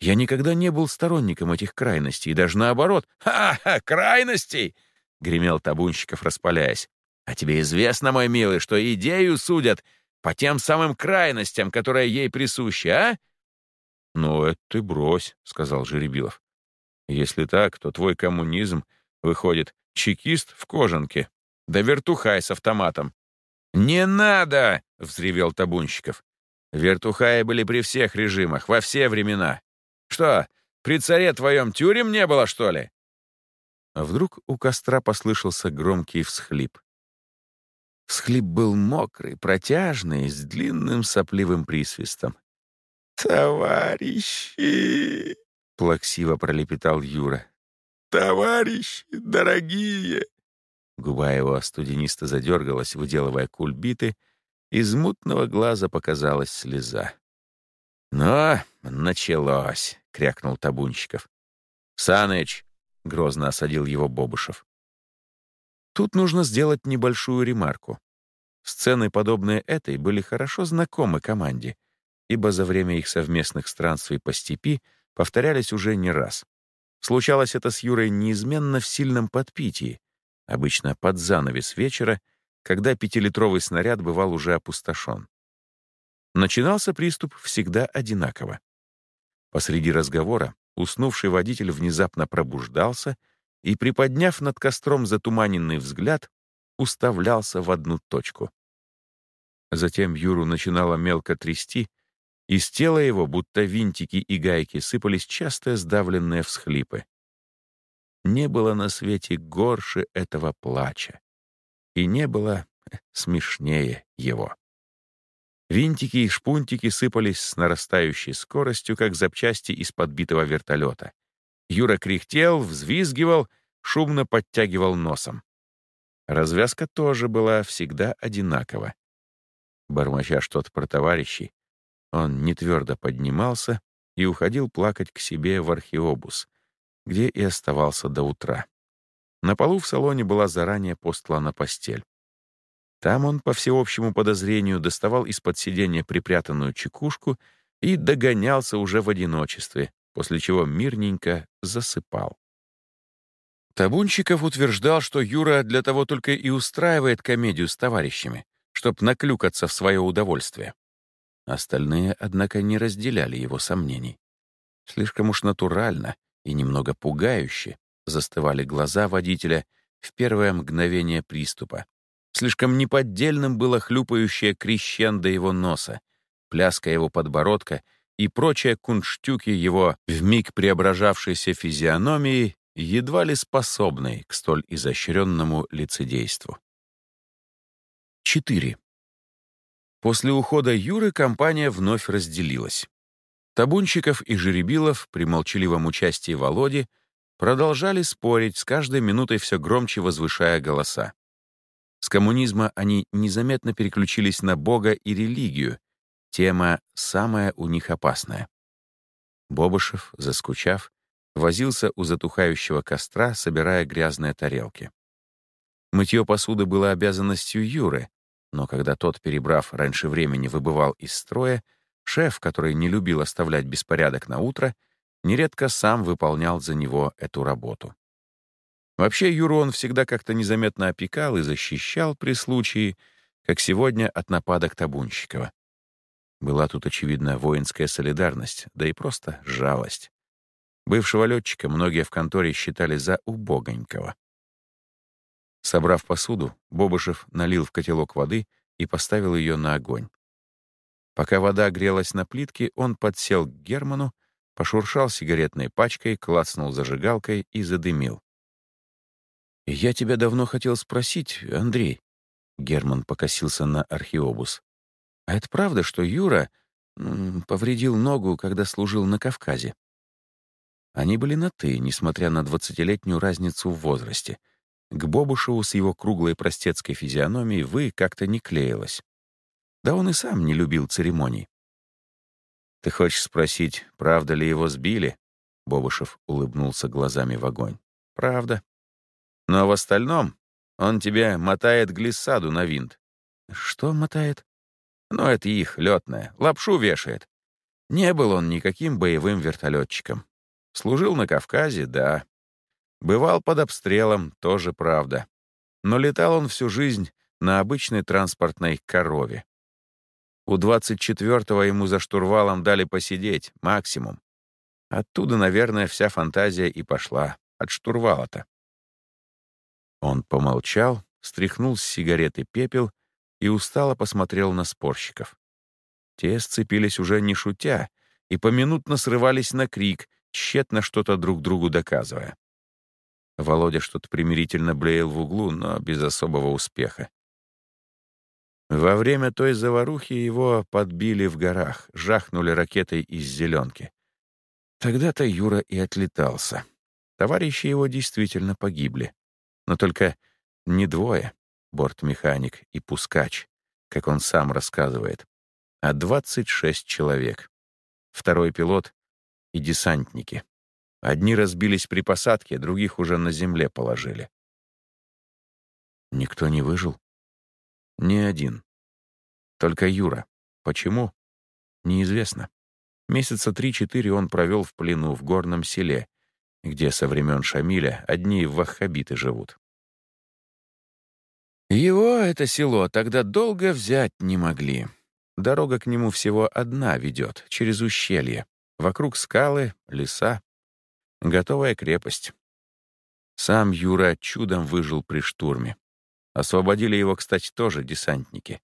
Я никогда не был сторонником этих крайностей, и даже наоборот. «Ха-ха, крайностей!» — гремел Табунщиков, распаляясь. «А тебе известно, мой милый, что идею судят по тем самым крайностям, которые ей присущи, а?» «Ну, это ты брось», — сказал Жеребилов. «Если так, то твой коммунизм выходит чекист в кожанке, да вертухай с автоматом». «Не надо!» — взревел Табунщиков. «Вертухаи были при всех режимах, во все времена. Что, при царе твоем тюрем не было, что ли?» А вдруг у костра послышался громкий всхлип. Всхлип был мокрый, протяжный, с длинным сопливым присвистом.
«Товарищи!»
— плаксиво пролепетал Юра.
«Товарищи, дорогие!»
Губа его студенисто задергалась, выделывая кульбиты, из мутного глаза показалась слеза. «Но началось!» — крякнул Табунщиков. «Саныч!» — грозно осадил его Бобушев. Тут нужно сделать небольшую ремарку. Сцены, подобные этой, были хорошо знакомы команде, ибо за время их совместных странствий по степи повторялись уже не раз. Случалось это с Юрой неизменно в сильном подпитии, обычно под занавес вечера, когда пятилитровый снаряд бывал уже опустошен. Начинался приступ всегда одинаково. Посреди разговора уснувший водитель внезапно пробуждался и, приподняв над костром затуманенный взгляд, уставлялся в одну точку. Затем Юру начинало мелко трясти, из тела его, будто винтики и гайки, сыпались частые сдавленные всхлипы. Не было на свете горше этого плача, и не было смешнее его. Винтики и шпунтики сыпались с нарастающей скоростью, как запчасти из подбитого вертолета. Юра кряхтел, взвизгивал, шумно подтягивал носом. Развязка тоже была всегда одинакова. Бормоча что-то про товарищей, он нетвердо поднимался и уходил плакать к себе в археобус, где и оставался до утра. На полу в салоне была заранее постлана постель. Там он, по всеобщему подозрению, доставал из-под сиденья припрятанную чекушку и догонялся уже в одиночестве, после чего мирненько засыпал. Табунчиков утверждал, что Юра для того только и устраивает комедию с товарищами, чтоб наклюкаться в свое удовольствие. Остальные, однако, не разделяли его сомнений. Слишком уж натурально и немного пугающе застывали глаза водителя в первое мгновение приступа, Слишком неподдельным было хлюпающее крещендо его носа, пляска его подбородка и прочие кунштюки его вмиг преображавшейся физиономии, едва ли способной к столь изощренному лицедейству. 4. После ухода Юры компания вновь разделилась. Табунщиков и Жеребилов при молчаливом участии Володи продолжали спорить, с каждой минутой все громче возвышая голоса. С коммунизма они незаметно переключились на Бога и религию. Тема самая у них опасная. Бобышев, заскучав, возился у затухающего костра, собирая грязные тарелки. Мытье посуды было обязанностью Юры, но когда тот, перебрав раньше времени, выбывал из строя, шеф, который не любил оставлять беспорядок на утро, нередко сам выполнял за него эту работу. Вообще Юру он всегда как-то незаметно опекал и защищал при случае, как сегодня от нападок Табунщикова. Была тут, очевидно, воинская солидарность, да и просто жалость. Бывшего летчика многие в конторе считали за убогонького. Собрав посуду, Бобышев налил в котелок воды и поставил ее на огонь. Пока вода грелась на плитке, он подсел к Герману, пошуршал сигаретной пачкой, клацнул зажигалкой и задымил. «Я тебя давно хотел спросить, Андрей». Герман покосился на археобус. «А это правда, что Юра повредил ногу, когда служил на Кавказе?» Они были на «ты», несмотря на двадцатилетнюю разницу в возрасте. К Бобушеву с его круглой простецкой физиономией «вы» как-то не клеилось. Да он и сам не любил церемоний. «Ты хочешь спросить, правда ли его сбили?» Бобушев улыбнулся глазами в огонь. «Правда. Но в остальном он тебе мотает глиссаду на винт». «Что мотает?» «Ну, это их, летная. Лапшу вешает. Не был он никаким боевым вертолетчиком. Служил на Кавказе, да. Бывал под обстрелом, тоже правда. Но летал он всю жизнь на обычной транспортной корове. У 24-го ему за штурвалом дали посидеть, максимум. Оттуда, наверное, вся фантазия и пошла. От штурвала-то. Он помолчал, стряхнул с сигареты пепел и устало посмотрел на спорщиков. Те сцепились уже не шутя и поминутно срывались на крик, тщетно что-то друг другу доказывая. Володя что-то примирительно блеял в углу, но без особого успеха. Во время той заварухи его подбили в горах, жахнули ракетой из зеленки. Тогда-то Юра и отлетался. Товарищи его действительно погибли. Но только не двое — бортмеханик и пускач, как он сам рассказывает, а 26 человек. Второй пилот и десантники. Одни разбились при посадке, других уже на земле положили. Никто не выжил? Ни один. Только Юра. Почему? Неизвестно. Месяца три-четыре он провел в плену в горном селе, где со времен Шамиля одни ваххабиты живут. Его это село тогда долго взять не могли. Дорога к нему всего одна ведет, через ущелье. Вокруг скалы, леса. Готовая крепость. Сам Юра чудом выжил при штурме. Освободили его, кстати, тоже десантники.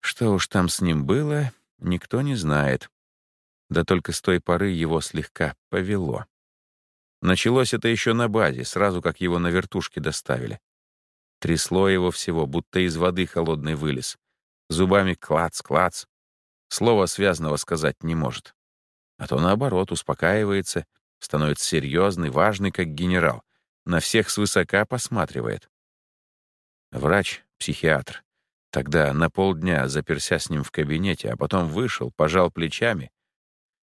Что уж там с ним было, никто не знает. Да только с той поры его слегка повело. Началось это еще на базе, сразу как его на вертушке доставили. Трясло его всего, будто из воды холодный вылез. Зубами клац-клац. Слова связанного сказать не может. А то, наоборот, успокаивается, становится серьезный, важный, как генерал. На всех свысока посматривает. Врач, психиатр. Тогда на полдня заперся с ним в кабинете, а потом вышел, пожал плечами.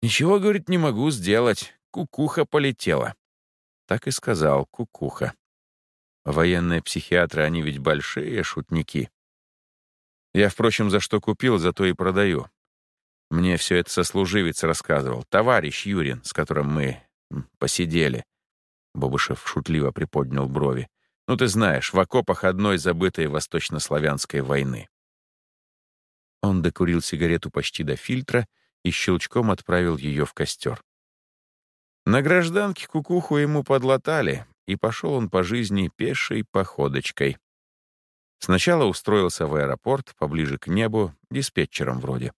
«Ничего, — говорит, — не могу сделать. Кукуха полетела». Так и сказал, кукуха. Военные психиатры, они ведь большие шутники. Я, впрочем, за что купил, за то и продаю. Мне все это сослуживец рассказывал, товарищ Юрин, с которым мы посидели. Бобышев шутливо приподнял брови. Ну, ты знаешь, в окопах одной забытой восточнославянской войны. Он докурил сигарету почти до фильтра и щелчком отправил ее в костер. На гражданке кукуху ему подлатали, и пошел он по жизни пешей походочкой. Сначала устроился в аэропорт, поближе к небу, диспетчером вроде.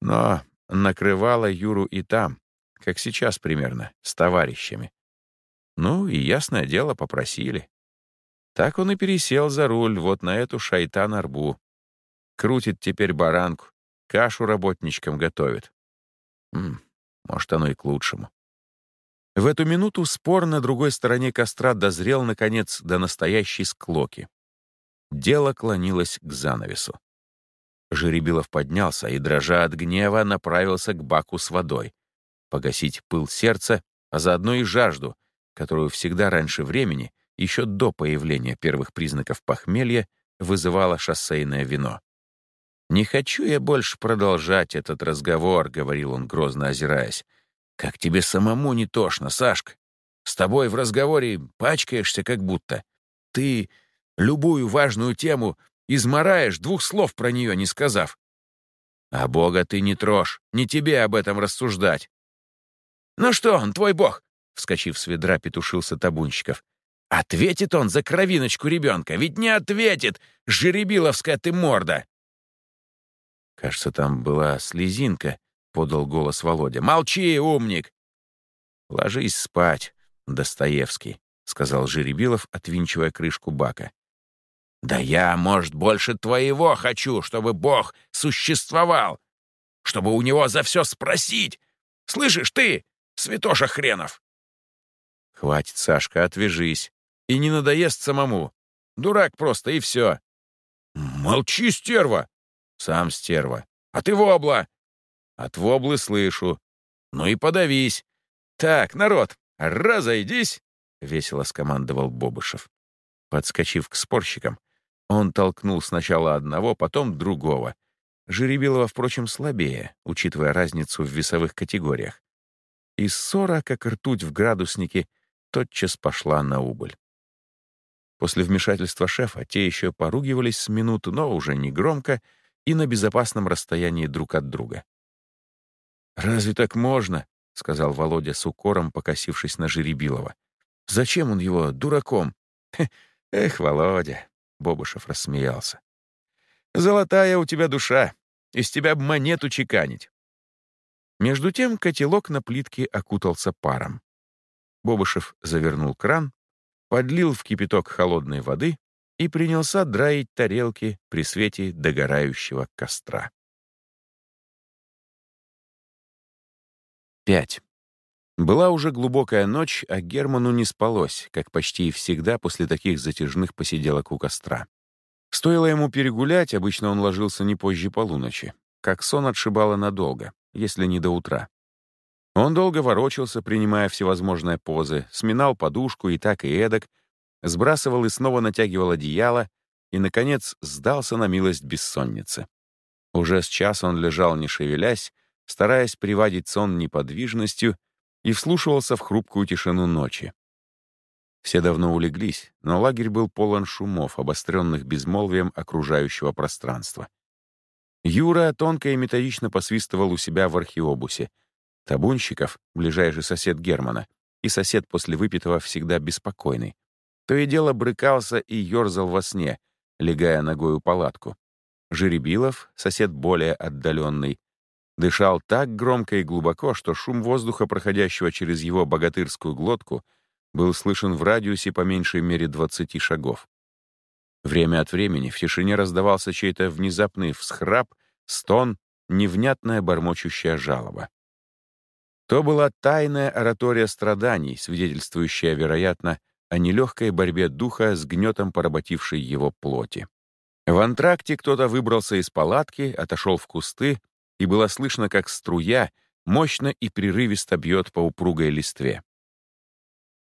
Но накрывало Юру и там, как сейчас примерно, с товарищами. Ну и, ясное дело, попросили. Так он и пересел за руль вот на эту шайтан-арбу. Крутит теперь баранку, кашу работничкам готовит. М -м, может, оно и к лучшему. В эту минуту спор на другой стороне костра дозрел, наконец, до настоящей склоки. Дело клонилось к занавесу. Жеребилов поднялся и, дрожа от гнева, направился к баку с водой. Погасить пыл сердца, а заодно и жажду, которую всегда раньше времени, еще до появления первых признаков похмелья, вызывало шоссейное вино. «Не хочу я больше продолжать этот разговор», — говорил он, грозно озираясь. «Как тебе самому не тошно, Сашка? С тобой в разговоре пачкаешься как будто. Ты любую важную тему Измораешь, двух слов про нее не сказав. А Бога ты не трожь, не тебе об этом рассуждать. Ну что он, твой Бог? Вскочив с ведра, петушился Табунщиков. Ответит он за кровиночку ребенка, ведь не ответит, жеребиловская ты морда. Кажется, там была слезинка, подал голос Володя. Молчи, умник. Ложись спать, Достоевский, сказал Жеребилов, отвинчивая крышку бака. Да я, может, больше твоего хочу, чтобы Бог существовал, чтобы у него за все спросить. Слышишь ты, святоша хренов? Хватит, Сашка, отвяжись. И не надоест самому. Дурак просто, и все. Молчи, стерва. Сам стерва. А ты вобла. От воблы слышу. Ну и подавись. Так, народ, разойдись, — весело скомандовал Бобышев. Подскочив к спорщикам, он толкнул сначала одного, потом другого. Жеребилова, впрочем, слабее, учитывая разницу в весовых категориях. И ссора, как ртуть в градуснике, тотчас пошла на убыль. После вмешательства шефа те еще поругивались с минуту, но уже не громко и на безопасном расстоянии друг от друга. «Разве так можно?» — сказал Володя с укором, покосившись на Жеребилова. «Зачем он его дураком?» «Эх, Володя, Бобышев рассмеялся. «Золотая у тебя душа. Из тебя монету чеканить». Между тем котелок на плитке окутался паром. Бобышев завернул кран, подлил в кипяток холодной воды и принялся драить тарелки при свете догорающего костра. 5. Была уже глубокая ночь, а Герману не спалось, как почти всегда после таких затяжных посиделок у костра. Стоило ему перегулять, обычно он ложился не позже полуночи, как сон отшибало надолго, если не до утра. Он долго ворочался, принимая всевозможные позы, сминал подушку и так и эдак, сбрасывал и снова натягивал одеяло и, наконец, сдался на милость бессонницы. Уже с час он лежал, не шевелясь, стараясь приводить сон неподвижностью и вслушивался в хрупкую тишину ночи. Все давно улеглись, но лагерь был полон шумов, обостренных безмолвием окружающего пространства. Юра тонко и методично посвистывал у себя в археобусе. Табунщиков, ближайший сосед Германа, и сосед после выпитого всегда беспокойный. То и дело брыкался и ерзал во сне, легая ногой у палатку. Жеребилов, сосед более отдаленный, Дышал так громко и глубоко, что шум воздуха, проходящего через его богатырскую глотку, был слышен в радиусе по меньшей мере 20 шагов. Время от времени в тишине раздавался чей-то внезапный всхрап, стон, невнятная бормочущая жалоба. То была тайная оратория страданий, свидетельствующая, вероятно, о нелегкой борьбе духа с гнетом поработившей его плоти. В антракте кто-то выбрался из палатки, отошел в кусты и было слышно, как струя мощно и прерывисто бьет по упругой листве.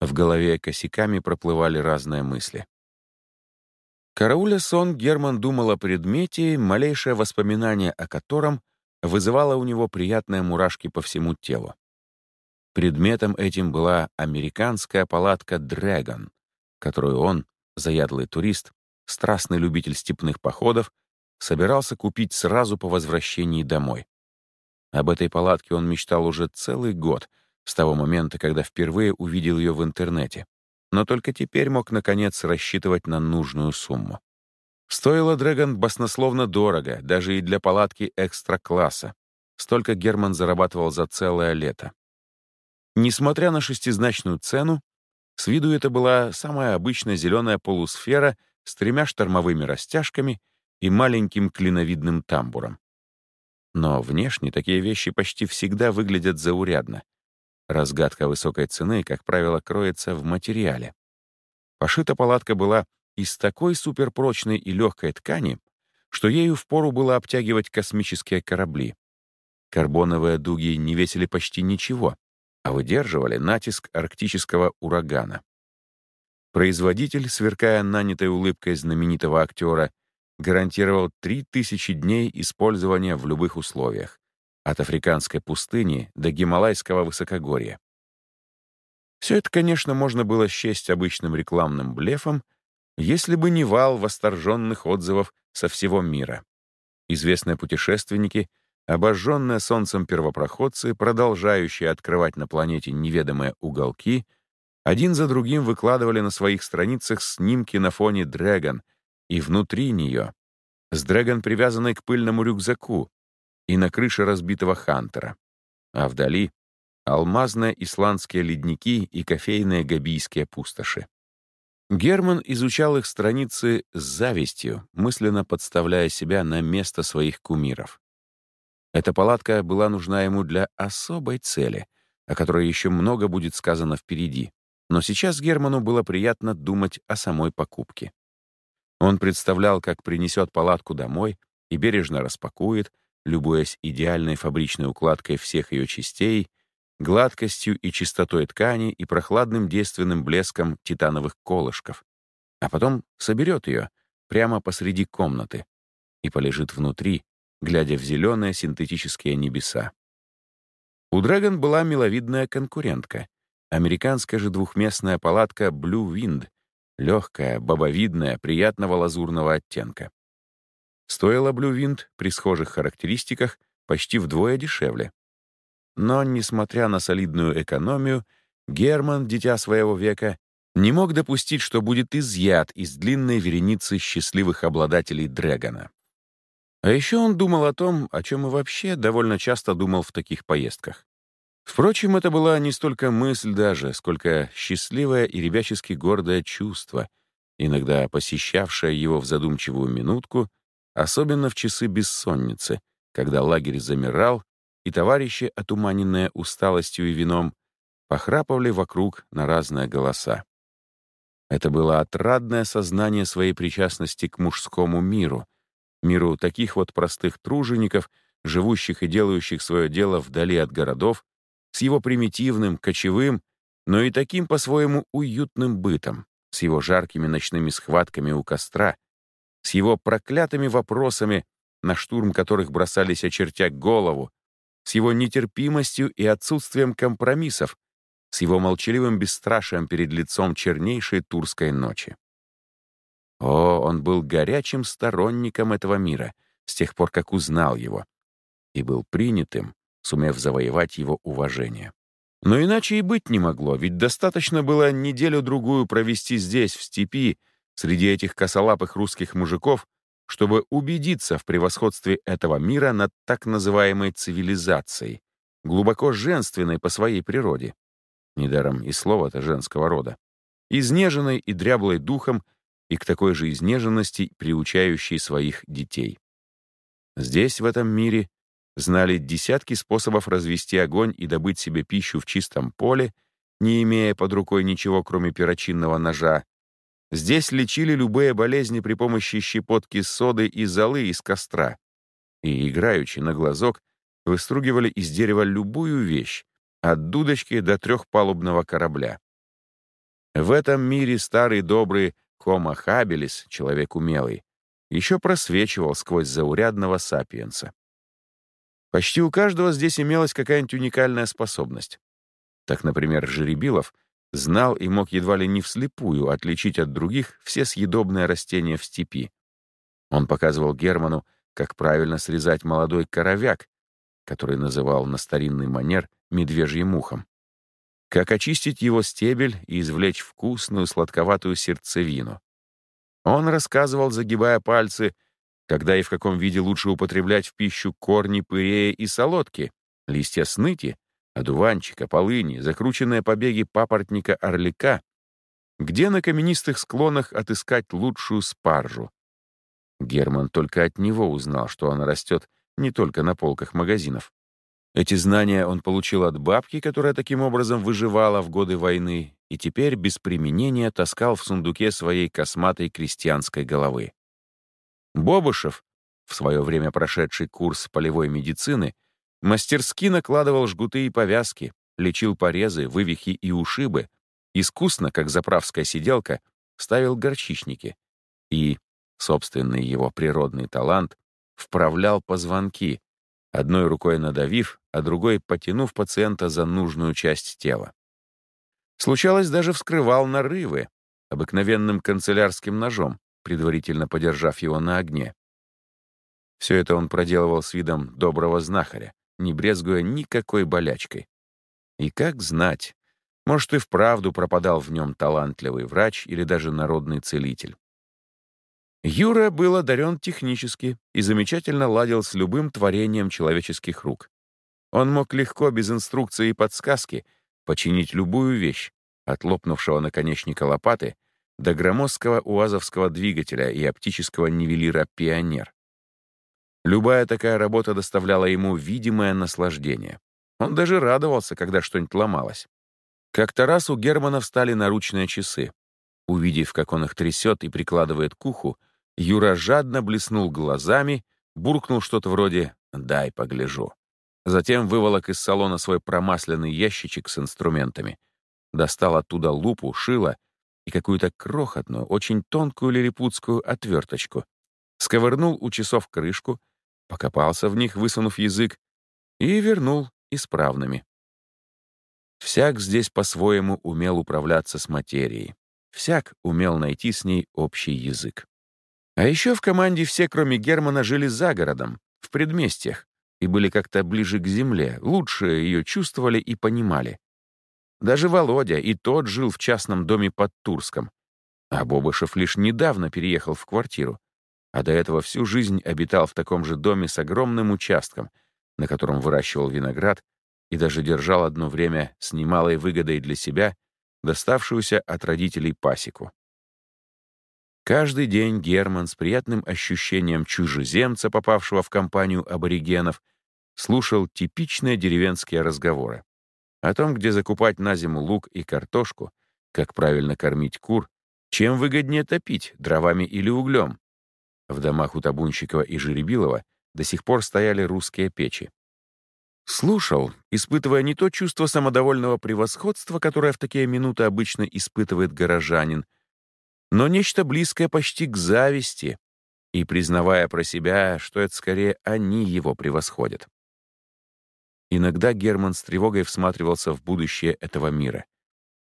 В голове косяками проплывали разные мысли. Карауля сон, Герман думал о предмете, малейшее воспоминание о котором вызывало у него приятные мурашки по всему телу. Предметом этим была американская палатка «Дрэгон», которую он, заядлый турист, страстный любитель степных походов, собирался купить сразу по возвращении домой. Об этой палатке он мечтал уже целый год, с того момента, когда впервые увидел ее в интернете, но только теперь мог, наконец, рассчитывать на нужную сумму. Стоило Дрэгон баснословно дорого, даже и для палатки экстра-класса. Столько Герман зарабатывал за целое лето. Несмотря на шестизначную цену, с виду это была самая обычная зеленая полусфера с тремя штормовыми растяжками — и маленьким клиновидным тамбуром. Но внешне такие вещи почти всегда выглядят заурядно. Разгадка высокой цены, как правило, кроется в материале. Пошита палатка была из такой суперпрочной и легкой ткани, что ею впору было обтягивать космические корабли. Карбоновые дуги не весили почти ничего, а выдерживали натиск арктического урагана. Производитель, сверкая нанятой улыбкой знаменитого актера гарантировал 3000 дней использования в любых условиях, от африканской пустыни до гималайского высокогорья. Все это, конечно, можно было счесть обычным рекламным блефом, если бы не вал восторженных отзывов со всего мира. Известные путешественники обожженные солнцем первопроходцы, продолжающие открывать на планете неведомые уголки, один за другим выкладывали на своих страницах снимки на фоне Дрэгон и внутри нее, с Дрэгон, привязанной к пыльному рюкзаку, и на крыше разбитого Хантера. А вдали — алмазные исландские ледники и кофейные габийские пустоши. Герман изучал их страницы с завистью, мысленно подставляя себя на место своих кумиров. Эта палатка была нужна ему для особой цели, о которой еще много будет сказано впереди. Но сейчас Герману было приятно думать о самой покупке. Он представлял, как принесет палатку домой и бережно распакует, любуясь идеальной фабричной укладкой всех ее частей, гладкостью и чистотой ткани и прохладным действенным блеском титановых колышков, а потом соберет ее прямо посреди комнаты и полежит внутри, глядя в зеленые синтетические небеса. У Dragon была миловидная конкурентка, американская же двухместная палатка Blue Wind, легкая, бобовидная, приятного лазурного оттенка. Стоила Blue Wind при схожих характеристиках почти вдвое дешевле. Но, несмотря на солидную экономию, Герман, дитя своего века, не мог допустить, что будет изъят из длинной вереницы счастливых обладателей Дрэгона. А еще он думал о том, о чем и вообще довольно часто думал в таких поездках. Впрочем, это была не столько мысль даже, сколько счастливое и ребячески гордое чувство, иногда посещавшее его в задумчивую минутку, особенно в часы бессонницы, когда лагерь замирал, и товарищи, отуманенные усталостью и вином, похрапывали вокруг на разные голоса. Это было отрадное сознание своей причастности к мужскому миру, миру таких вот простых тружеников, живущих и делающих свое дело вдали от городов, с его примитивным, кочевым, но и таким по-своему уютным бытом, с его жаркими ночными схватками у костра, с его проклятыми вопросами, на штурм которых бросались очертя голову, с его нетерпимостью и отсутствием компромиссов, с его молчаливым бесстрашием перед лицом чернейшей турской ночи. О, он был горячим сторонником этого мира с тех пор, как узнал его, и был принятым, сумев завоевать его уважение. Но иначе и быть не могло, ведь достаточно было неделю-другую провести здесь, в степи, среди этих косолапых русских мужиков, чтобы убедиться в превосходстве этого мира над так называемой цивилизацией, глубоко женственной по своей природе. Недаром и слово-то женского рода. Изнеженной и дряблой духом и к такой же изнеженности приучающей своих детей. Здесь, в этом мире, знали десятки способов развести огонь и добыть себе пищу в чистом поле, не имея под рукой ничего, кроме перочинного ножа, Здесь лечили любые болезни при помощи щепотки соды и золы из костра. И, играючи на глазок, выстругивали из дерева любую вещь, от дудочки до трехпалубного корабля. В этом мире старый добрый Homo habilis, человек умелый, еще просвечивал сквозь заурядного сапиенса. Почти у каждого здесь имелась какая-нибудь уникальная способность. Так, например, Жеребилов знал и мог едва ли не вслепую отличить от других все съедобные растения в степи. Он показывал Герману, как правильно срезать молодой коровяк, который называл на старинный манер медвежьим ухом, как очистить его стебель и извлечь вкусную сладковатую сердцевину. Он рассказывал, загибая пальцы, когда и в каком виде лучше употреблять в пищу корни пырея и солодки, листья сныти, одуванчика, полыни, закрученные побеги папоротника-орлика, где на каменистых склонах отыскать лучшую спаржу. Герман только от него узнал, что она растет не только на полках магазинов. Эти знания он получил от бабки, которая таким образом выживала в годы войны, и теперь без применения таскал в сундуке своей косматой крестьянской головы. Бобышев, в свое время прошедший курс полевой медицины, Мастерски накладывал жгуты и повязки, лечил порезы, вывихи и ушибы, искусно, как заправская сиделка, ставил горчичники и, собственный его природный талант, вправлял позвонки, одной рукой надавив, а другой потянув пациента за нужную часть тела. Случалось, даже вскрывал нарывы обыкновенным канцелярским ножом, предварительно подержав его на огне. Все это он проделывал с видом доброго знахаря, не брезгуя никакой болячкой. И как знать, может, и вправду пропадал в нем талантливый врач или даже народный целитель. Юра был одарен технически и замечательно ладил с любым творением человеческих рук. Он мог легко, без инструкции и подсказки, починить любую вещь, от лопнувшего наконечника лопаты до громоздкого уазовского двигателя и оптического нивелира «Пионер». Любая такая работа доставляла ему видимое наслаждение. Он даже радовался, когда что-нибудь ломалось. Как-то раз у Германа встали наручные часы. Увидев, как он их трясет и прикладывает к уху, Юра жадно блеснул глазами, буркнул что-то вроде «дай погляжу». Затем выволок из салона свой промасленный ящичек с инструментами, достал оттуда лупу, шило и какую-то крохотную, очень тонкую лилипутскую отверточку, сковырнул у часов крышку, покопался в них, высунув язык, и вернул исправными. Всяк здесь по-своему умел управляться с материей. Всяк умел найти с ней общий язык. А еще в команде все, кроме Германа, жили за городом, в предместьях, и были как-то ближе к земле, лучше ее чувствовали и понимали. Даже Володя, и тот жил в частном доме под Турском. А Бобышев лишь недавно переехал в квартиру, а до этого всю жизнь обитал в таком же доме с огромным участком, на котором выращивал виноград и даже держал одно время с немалой выгодой для себя доставшуюся от родителей пасеку. Каждый день Герман с приятным ощущением чужеземца, попавшего в компанию аборигенов, слушал типичные деревенские разговоры. О том, где закупать на зиму лук и картошку, как правильно кормить кур, чем выгоднее топить, дровами или углем. В домах у Табунщикова и Жеребилова до сих пор стояли русские печи. Слушал, испытывая не то чувство самодовольного превосходства, которое в такие минуты обычно испытывает горожанин, но нечто близкое почти к зависти, и признавая про себя, что это скорее они его превосходят. Иногда Герман с тревогой всматривался в будущее этого мира.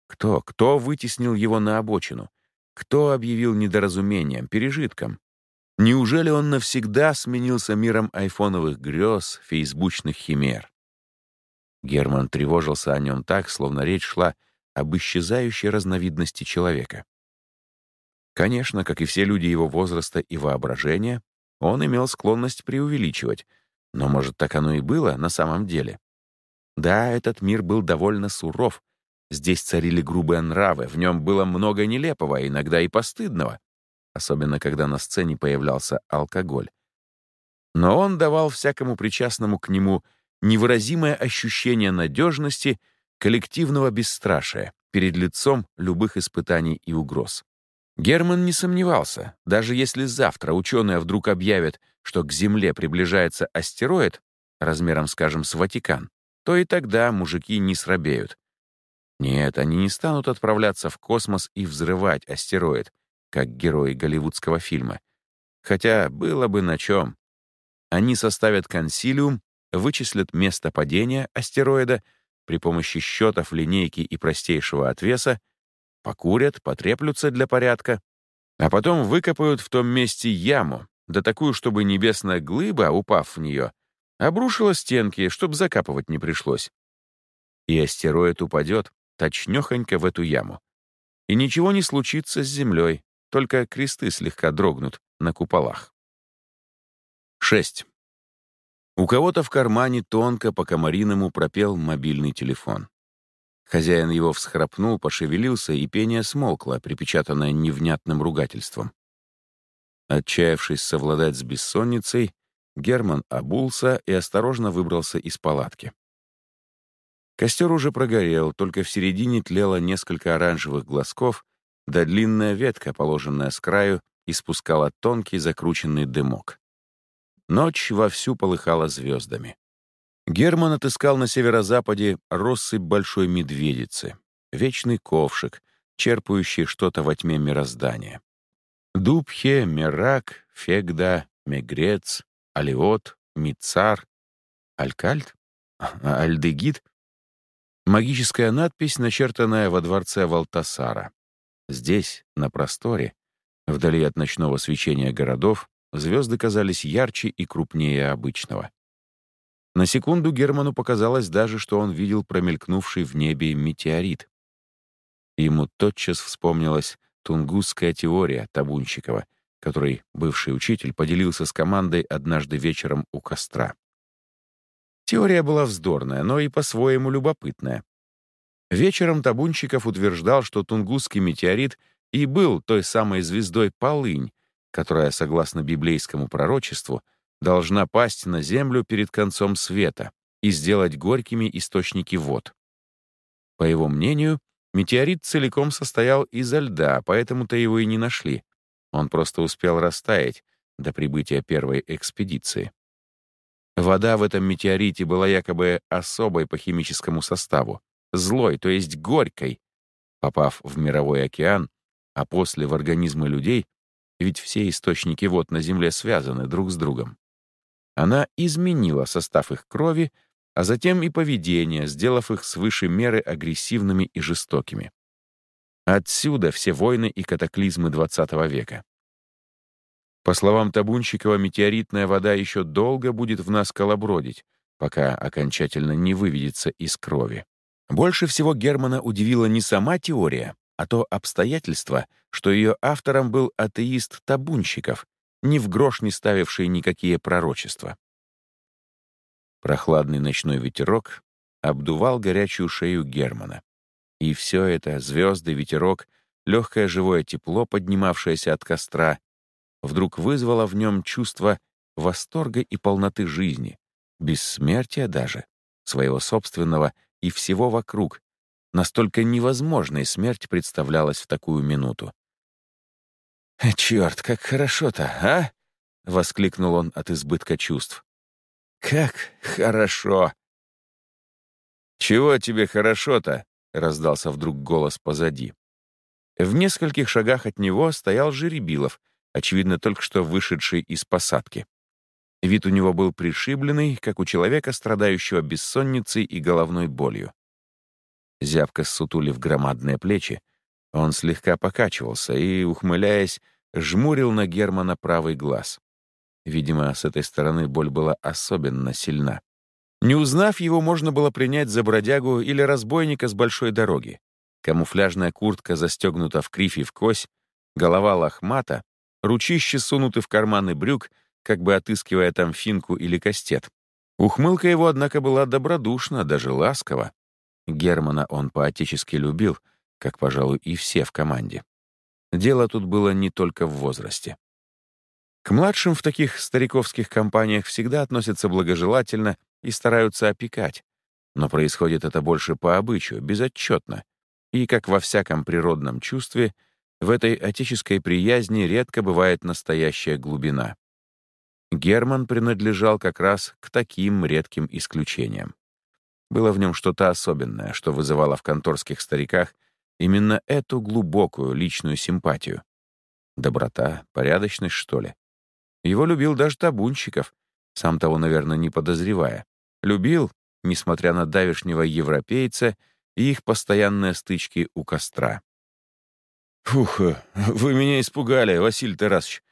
Кто, кто вытеснил его на обочину? Кто объявил недоразумением, пережитком? Неужели он навсегда сменился миром айфоновых грез, фейсбучных химер? Герман тревожился о нем так, словно речь шла об исчезающей разновидности человека. Конечно, как и все люди его возраста и воображения, он имел склонность преувеличивать, но, может, так оно и было на самом деле. Да, этот мир был довольно суров. Здесь царили грубые нравы, в нем было много нелепого, иногда и постыдного, особенно когда на сцене появлялся алкоголь. Но он давал всякому причастному к нему невыразимое ощущение надежности, коллективного бесстрашия перед лицом любых испытаний и угроз. Герман не сомневался, даже если завтра ученые вдруг объявят, что к Земле приближается астероид, размером, скажем, с Ватикан, то и тогда мужики не срабеют. Нет, они не станут отправляться в космос и взрывать астероид, как герои голливудского фильма. Хотя было бы на чем. Они составят консилиум, вычислят место падения астероида при помощи счетов, линейки и простейшего отвеса, покурят, потреплются для порядка, а потом выкопают в том месте яму, да такую, чтобы небесная глыба, упав в нее, обрушила стенки, чтобы закапывать не пришлось. И астероид упадет точнёхонько в эту яму. И ничего не случится с Землей, только кресты слегка дрогнут на куполах. 6. У кого-то в кармане тонко по комариному пропел мобильный телефон. Хозяин его всхрапнул, пошевелился, и пение смолкло, припечатанное невнятным ругательством. Отчаявшись совладать с бессонницей, Герман обулся и осторожно выбрался из палатки. Костер уже прогорел, только в середине тлело несколько оранжевых глазков, да длинная ветка, положенная с краю, испускала тонкий закрученный дымок. Ночь вовсю полыхала звездами. Герман отыскал на северо-западе россыпь большой медведицы, вечный ковшик, черпающий что-то во тьме мироздания. Дубхе, Мерак, Фегда, Мегрец, Алиот, Мицар, Алькальт, Альдегид. Магическая надпись, начертанная во дворце Валтасара. Здесь, на просторе, вдали от ночного свечения городов, звезды казались ярче и крупнее обычного. На секунду Герману показалось даже, что он видел промелькнувший в небе метеорит. Ему тотчас вспомнилась тунгусская теория Табунчикова, которой бывший учитель поделился с командой однажды вечером у костра. Теория была вздорная, но и по-своему любопытная. Вечером Табунчиков утверждал, что тунгусский метеорит и был той самой звездой Полынь, которая, согласно библейскому пророчеству, должна пасть на землю перед концом света и сделать горькими источники вод. По его мнению, метеорит целиком состоял изо льда, поэтому-то его и не нашли. Он просто успел растаять до прибытия первой экспедиции. Вода в этом метеорите была якобы особой по химическому составу, злой, то есть горькой. Попав в мировой океан, а после в организмы людей, ведь все источники вод на Земле связаны друг с другом. Она изменила состав их крови, а затем и поведение, сделав их свыше меры агрессивными и жестокими. Отсюда все войны и катаклизмы XX века. По словам Табунщикова, метеоритная вода еще долго будет в нас колобродить, пока окончательно не выведется из крови. Больше всего Германа удивила не сама теория, а то обстоятельство, что ее автором был атеист Табунщиков, ни в грош не ставивший никакие пророчества. Прохладный ночной ветерок обдувал горячую шею Германа. И все это — звезды, ветерок, легкое живое тепло, поднимавшееся от костра, вдруг вызвало в нем чувство восторга и полноты жизни, бессмертия даже, своего собственного и всего вокруг. Настолько невозможной смерть представлялась в такую минуту. «Э, «Черт, как хорошо-то, а?» — воскликнул он от избытка чувств. «Как хорошо!» «Чего тебе хорошо-то?» — раздался вдруг голос позади. В нескольких шагах от него стоял Жеребилов, очевидно, только что вышедший из посадки. Вид у него был пришибленный, как у человека, страдающего бессонницей и головной болью. Зябко ссутулив громадные плечи, он слегка покачивался и, ухмыляясь, жмурил на Германа правый глаз. Видимо, с этой стороны боль была особенно сильна. Не узнав его, можно было принять за бродягу или разбойника с большой дороги. Камуфляжная куртка застегнута в криф и в кось, голова лохмата, ручища сунуты в карманы брюк, как бы отыскивая там финку или кастет. Ухмылка его, однако, была добродушна, даже ласкова. Германа он поотечески любил — как, пожалуй, и все в команде. Дело тут было не только в возрасте. К младшим в таких стариковских компаниях всегда относятся благожелательно и стараются опекать, но происходит это больше по обычаю, безотчетно, и, как во всяком природном чувстве, в этой отеческой приязни редко бывает настоящая глубина. Герман принадлежал как раз к таким редким исключениям. Было в нем что-то особенное, что вызывало в конторских стариках Именно эту глубокую личную симпатию. Доброта, порядочность, что ли. Его любил даже табунщиков, сам того, наверное, не подозревая. Любил, несмотря на давешнего европейца и их постоянные стычки у костра. «Фух, вы меня испугали, Василий Тарасович».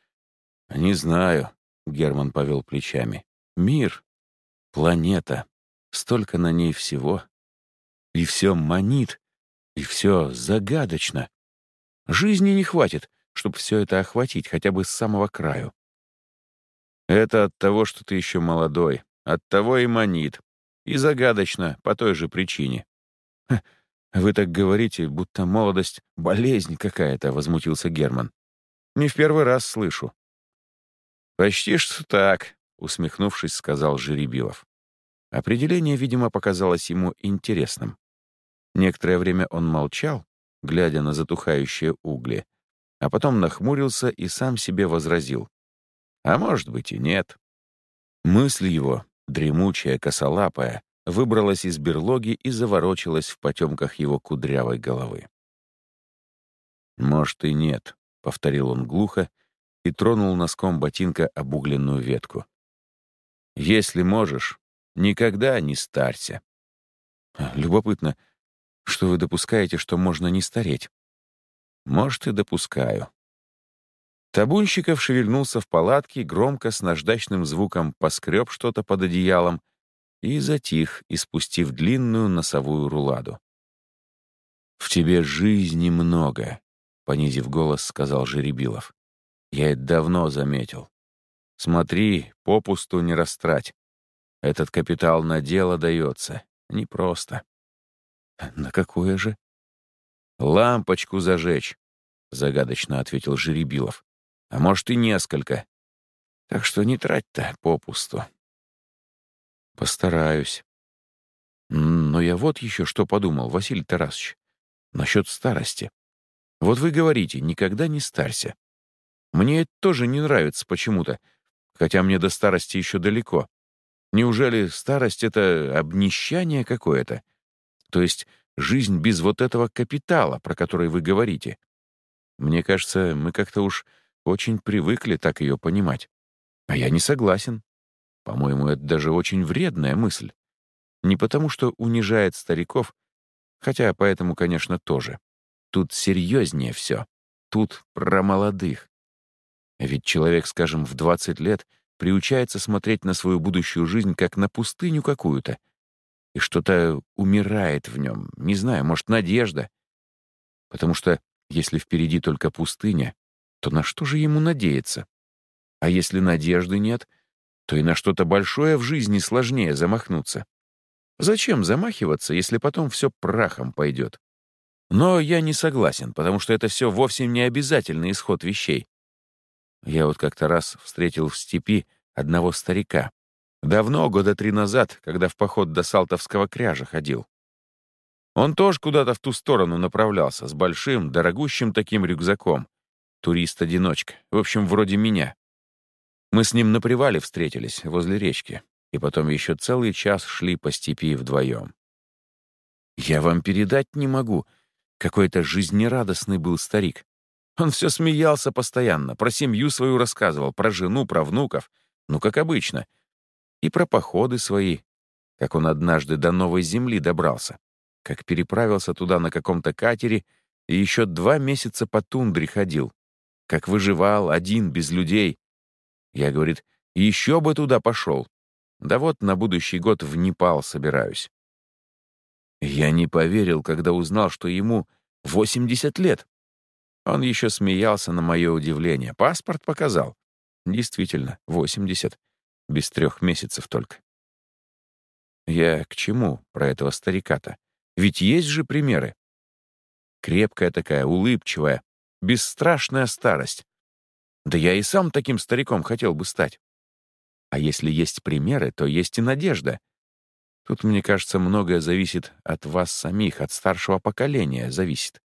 «Не знаю», — Герман повел плечами. «Мир, планета, столько на ней всего. И все манит, и все загадочно. Жизни не хватит, чтобы все это охватить хотя бы с самого краю. Это от того, что ты еще молодой, от того и манит. И загадочно по той же причине. «Вы так говорите, будто молодость — болезнь какая-то», — возмутился Герман. «Не в первый раз слышу». «Почти что так», — усмехнувшись, сказал Жеребилов. Определение, видимо, показалось ему интересным. Некоторое время он молчал, глядя на затухающие угли, а потом нахмурился и сам себе возразил. А может быть и нет. Мысль его, дремучая, косолапая, выбралась из берлоги и заворочилась в потемках его кудрявой головы. «Может, и нет», — повторил он глухо и тронул носком ботинка обугленную ветку. «Если можешь, никогда не старься». Любопытно, что вы допускаете, что можно не стареть. Может, и допускаю. Табунщиков шевельнулся в палатке, громко с наждачным звуком поскреб что-то под одеялом и затих, испустив длинную носовую руладу. «В тебе жизни много», — понизив голос, сказал Жеребилов. «Я это давно заметил. Смотри, попусту не растрать. Этот капитал на дело дается. Непросто». «На какое же?» «Лампочку зажечь», — загадочно ответил Жеребилов. «А может, и несколько. Так что не трать-то попусту». «Постараюсь». «Но я вот еще что подумал, Василий Тарасович. Насчет старости. Вот вы говорите, никогда не старься. Мне это тоже не нравится почему-то, хотя мне до старости еще далеко. Неужели старость — это обнищание какое-то? То есть жизнь без вот этого капитала, про который вы говорите? Мне кажется, мы как-то уж очень привыкли так ее понимать. А я не согласен. По-моему, это даже очень вредная мысль. Не потому, что унижает стариков, Хотя поэтому, конечно, тоже. Тут серьезнее все. Тут про молодых. Ведь человек, скажем, в 20 лет приучается смотреть на свою будущую жизнь как на пустыню какую-то. И что-то умирает в нем. Не знаю, может, надежда. Потому что если впереди только пустыня, то на что же ему надеяться? А если надежды нет, то и на что-то большое в жизни сложнее замахнуться. Зачем замахиваться, если потом все прахом пойдет? Но я не согласен, потому что это все вовсе не обязательный исход вещей. Я вот как-то раз встретил в степи одного старика. Давно, года три назад, когда в поход до Салтовского кряжа ходил. Он тоже куда-то в ту сторону направлялся, с большим, дорогущим таким рюкзаком. Турист-одиночка, в общем, вроде меня. Мы с ним на привале встретились, возле речки и потом еще целый час шли по степи вдвоем. Я вам передать не могу. Какой-то жизнерадостный был старик. Он все смеялся постоянно, про семью свою рассказывал, про жену, про внуков, ну, как обычно, и про походы свои, как он однажды до Новой Земли добрался, как переправился туда на каком-то катере и еще два месяца по тундре ходил, как выживал один, без людей. Я, говорит, еще бы туда пошел, да вот на будущий год в Непал собираюсь. Я не поверил, когда узнал, что ему 80 лет. Он еще смеялся на мое удивление. Паспорт показал. Действительно, 80. Без трех месяцев только. Я к чему про этого старика-то? Ведь есть же примеры. Крепкая такая, улыбчивая, бесстрашная старость. Да я и сам таким стариком хотел бы стать. А если есть примеры, то есть и надежда. Тут, мне кажется, многое зависит от вас самих, от старшего поколения зависит.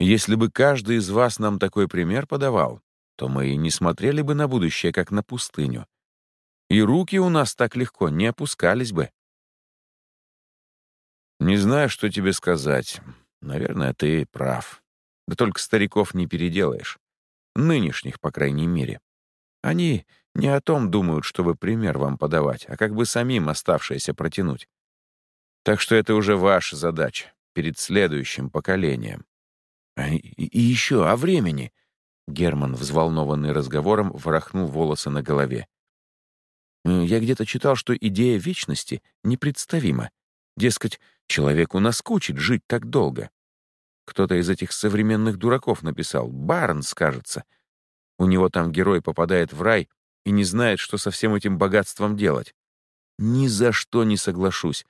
Если бы каждый из вас нам такой пример подавал, то мы и не смотрели бы на будущее, как на пустыню. И руки у нас так легко не опускались бы. Не знаю, что тебе сказать. Наверное, ты прав. Да только стариков не переделаешь. Нынешних, по крайней мере. Они не о том думают, чтобы пример вам подавать, а как бы самим оставшееся протянуть. Так что это уже ваша задача перед следующим поколением. А, и, и еще о времени. Герман, взволнованный разговором, ворохнул волосы на голове. Я где-то читал, что идея вечности непредставима. Дескать, человеку наскучит жить так долго. Кто-то из этих современных дураков написал, Барнс, кажется. У него там герой попадает в рай и не знает, что со всем этим богатством делать. Ни за что не соглашусь.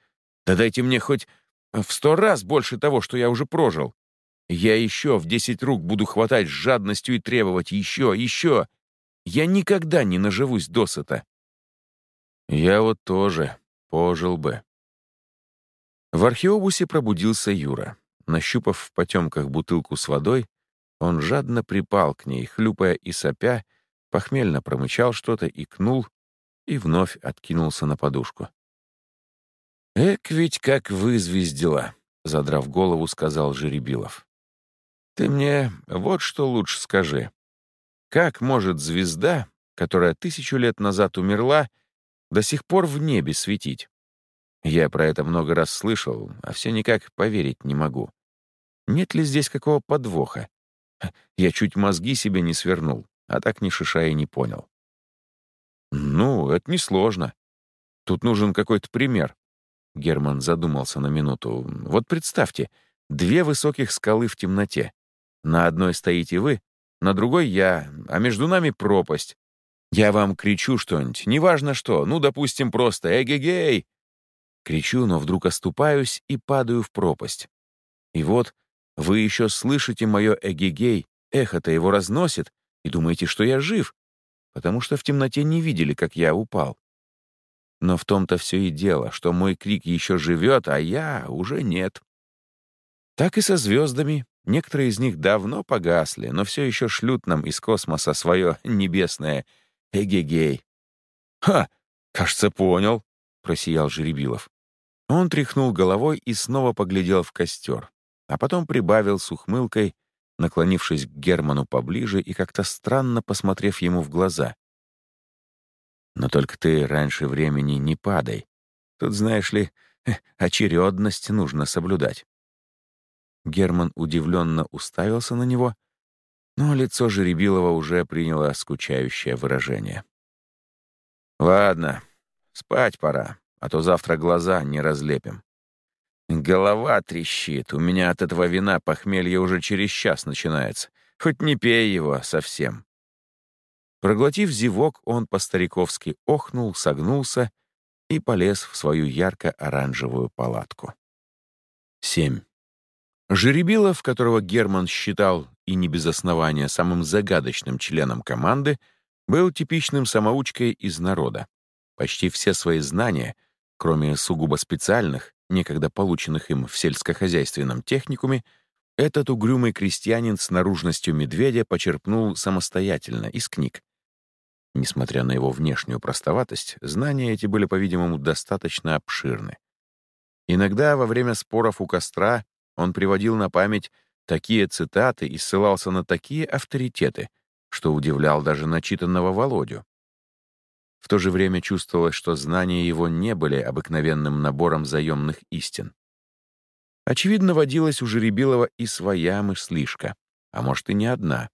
Да дайте мне хоть в сто раз больше того, что я уже прожил. Я еще в десять рук буду хватать с жадностью и требовать еще, еще. Я никогда не наживусь досыта. Я вот тоже пожил бы. В археобусе пробудился Юра. Нащупав в потемках бутылку с водой, он жадно припал к ней, хлюпая и сопя, похмельно промычал что-то, икнул и вновь откинулся на подушку. «Эк ведь как вызвездила», — задрав голову, сказал Жеребилов. «Ты мне вот что лучше скажи. Как может звезда, которая тысячу лет назад умерла, до сих пор в небе светить? Я про это много раз слышал, а все никак поверить не могу. Нет ли здесь какого подвоха? Я чуть мозги себе не свернул. а так ни шиша и не понял. «Ну, это несложно. Тут нужен какой-то пример». Герман задумался на минуту. «Вот представьте, две высоких скалы в темноте. На одной стоите вы, на другой я, а между нами пропасть. Я вам кричу что-нибудь, неважно что, ну, допустим, просто «Эгегей!» Кричу, но вдруг оступаюсь и падаю в пропасть. И вот вы еще слышите мое «Эгегей», эхо-то его разносит, и думаете, что я жив, потому что в темноте не видели, как я упал. Но в том-то все и дело, что мой крик еще живет, а я уже нет. Так и со звездами. Некоторые из них давно погасли, но все еще шлют нам из космоса свое небесное эгегей. «Ха! Кажется, понял», — просиял Жеребилов. Он тряхнул головой и снова поглядел в костер, а потом прибавил с ухмылкой, наклонившись к Герману поближе и как-то странно посмотрев ему в глаза. «Но только ты раньше времени не падай. Тут, знаешь ли, очередность нужно соблюдать». Герман удивленно уставился на него, но лицо Жеребилова уже приняло скучающее выражение. «Ладно, спать пора, а то завтра глаза не разлепим. Голова трещит. У меня от этого вина похмелье уже через час начинается. Хоть не пей его совсем. Проглотив зевок, он по-стариковски охнул, согнулся и полез в свою ярко-оранжевую палатку. 7. Жеребилов, которого Герман считал и не без основания самым загадочным членом команды, был типичным самоучкой из народа. Почти все свои знания, кроме сугубо специальных, некогда полученных им в сельскохозяйственном техникуме, этот угрюмый крестьянин с наружностью медведя почерпнул самостоятельно из книг. Несмотря на его внешнюю простоватость, знания эти были, по-видимому, достаточно обширны. Иногда во время споров у костра он приводил на память такие цитаты и ссылался на такие авторитеты, что удивлял даже начитанного Володю. В то же время чувствовалось, что знания его не были обыкновенным набором заемных истин. Очевидно, водилась у Жеребилова и своя мыслишка, а может и не одна.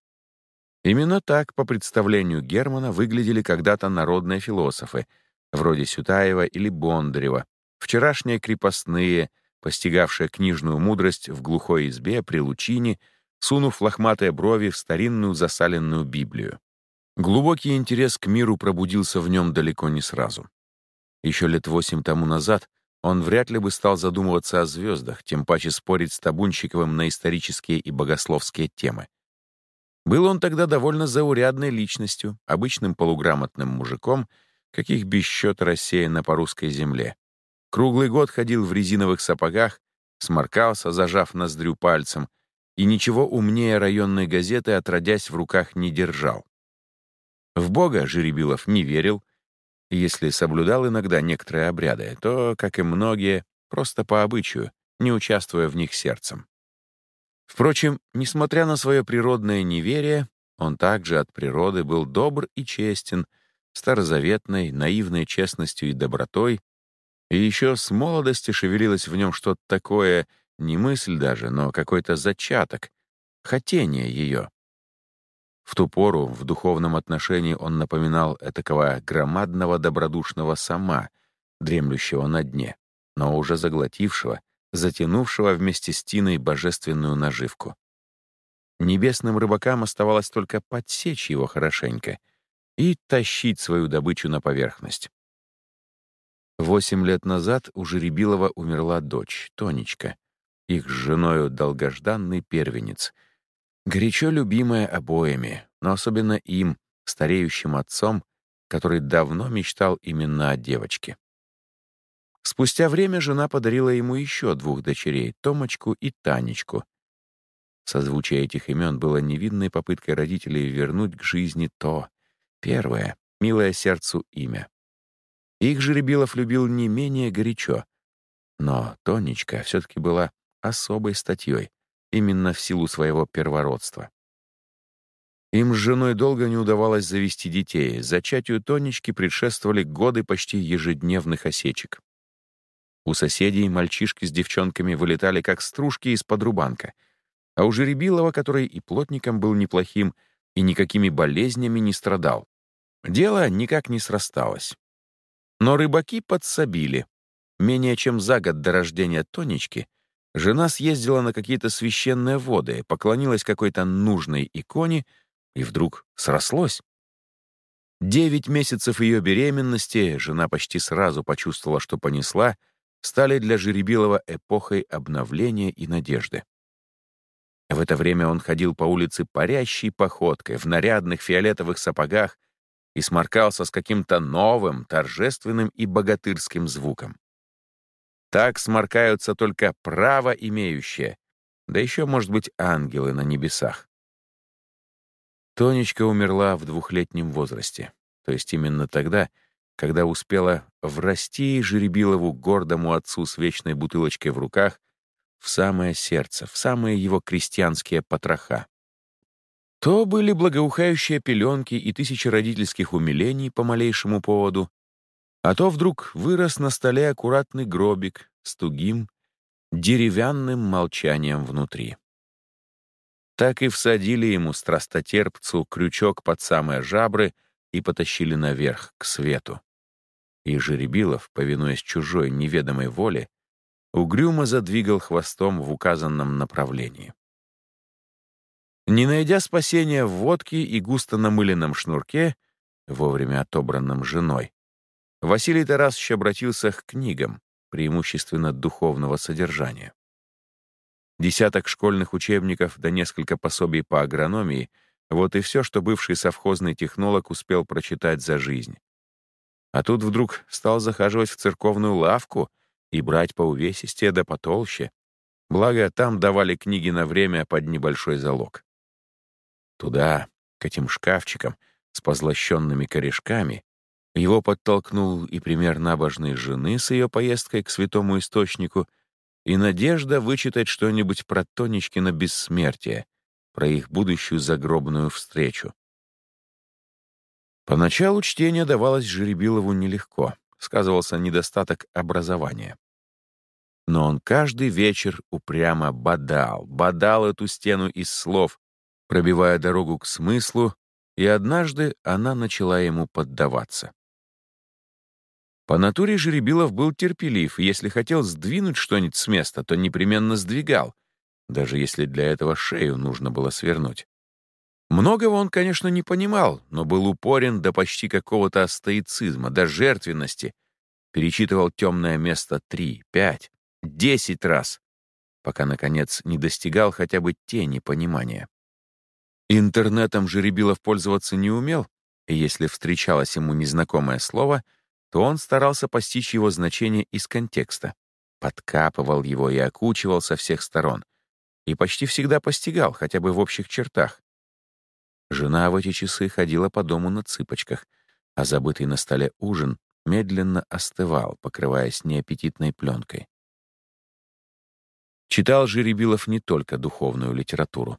Именно так, по представлению Германа, выглядели когда-то народные философы, вроде Сютаева или Бондарева, вчерашние крепостные, постигавшие книжную мудрость в глухой избе при лучине, сунув лохматые брови в старинную засаленную Библию. Глубокий интерес к миру пробудился в нем далеко не сразу. Еще лет восемь тому назад он вряд ли бы стал задумываться о звездах, тем паче спорить с Табунщиковым на исторические и богословские темы. Был он тогда довольно заурядной личностью, обычным полуграмотным мужиком, каких без счета рассеяно по русской земле. Круглый год ходил в резиновых сапогах, сморкался, зажав ноздрю пальцем, и ничего умнее районной газеты отродясь в руках не держал. В Бога Жеребилов не верил, если соблюдал иногда некоторые обряды, то, как и многие, просто по обычаю, не участвуя в них сердцем. Впрочем, несмотря на свое природное неверие, он также от природы был добр и честен, старозаветной, наивной честностью и добротой, и еще с молодости шевелилось в нем что-то такое, не мысль даже, но какой-то зачаток, хотение ее. В ту пору в духовном отношении он напоминал этакого громадного добродушного сама, дремлющего на дне, но уже заглотившего, затянувшего вместе с Тиной божественную наживку. Небесным рыбакам оставалось только подсечь его хорошенько и тащить свою добычу на поверхность. Восемь лет назад у Жеребилова умерла дочь, Тонечка, их с женою долгожданный первенец — горячо любимая обоими, но особенно им, стареющим отцом, который давно мечтал именно о девочке. Спустя время жена подарила ему еще двух дочерей, Томочку и Танечку. Созвучие этих имен было невинной попыткой родителей вернуть к жизни то, первое, милое сердцу имя. Их Жеребилов любил не менее горячо, но Тонечка все-таки была особой статьей, именно в силу своего первородства. Им с женой долго не удавалось завести детей. Зачатию Тонечки предшествовали годы почти ежедневных осечек. У соседей мальчишки с девчонками вылетали как стружки из-под рубанка, а у Жеребилова, который и плотником был неплохим, и никакими болезнями не страдал. Дело никак не срасталось. Но рыбаки подсобили. Менее чем за год до рождения Тонечки жена съездила на какие-то священные воды, поклонилась какой-то нужной иконе, и вдруг срослось. Девять месяцев ее беременности, жена почти сразу почувствовала, что понесла, стали для Жеребилова эпохой обновления и надежды. В это время он ходил по улице парящей походкой, в нарядных фиолетовых сапогах и сморкался с каким-то новым, торжественным и богатырским звуком. Так сморкаются только право имеющие, да еще, может быть, ангелы на небесах. Тонечка умерла в двухлетнем возрасте, то есть именно тогда, когда успела врасти Жеребилову гордому отцу с вечной бутылочкой в руках в самое сердце, в самые его крестьянские потроха. То были благоухающие пеленки и тысячи родительских умилений по малейшему поводу, а то вдруг вырос на столе аккуратный гробик с тугим, деревянным молчанием внутри. Так и всадили ему страстотерпцу крючок под самые жабры и потащили наверх, к свету. И Жеребилов, повинуясь чужой неведомой воле, угрюмо задвигал хвостом в указанном направлении. Не найдя спасения в водке и густо намыленном шнурке, вовремя отобранном женой, Василий Тарасович обратился к книгам, преимущественно духовного содержания. Десяток школьных учебников да несколько пособий по агрономии — вот и все, что бывший совхозный технолог успел прочитать за жизнь. А тут вдруг стал захаживать в церковную лавку и брать по увесистее да потолще. Благо, там давали книги на время под небольшой залог. Туда, к этим шкафчикам с позлощенными корешками, его подтолкнул и пример набожной жены с ее поездкой к святому источнику, и надежда вычитать что-нибудь про Тонечкино бессмертие, про их будущую загробную встречу. Поначалу чтение давалось Жеребилову нелегко, сказывался недостаток образования. Но он каждый вечер упрямо бодал, бодал эту стену из слов, пробивая дорогу к смыслу, и однажды она начала ему поддаваться. По натуре Жеребилов был терпелив, и если хотел сдвинуть что-нибудь с места, то непременно сдвигал, даже если для этого шею нужно было свернуть. Многого он, конечно, не понимал, но был упорен до почти какого-то стоицизма, до жертвенности. Перечитывал темное место три, пять, десять раз, пока, наконец, не достигал хотя бы тени понимания. Интернетом Жеребилов пользоваться не умел, и если встречалось ему незнакомое слово, то он старался постичь его значение из контекста, подкапывал его и окучивал со всех сторон, и почти всегда постигал, хотя бы в общих чертах. Жена в эти часы ходила по дому на цыпочках, а забытый на столе ужин медленно остывал, покрываясь неаппетитной пленкой. Читал Жеребилов не только духовную литературу.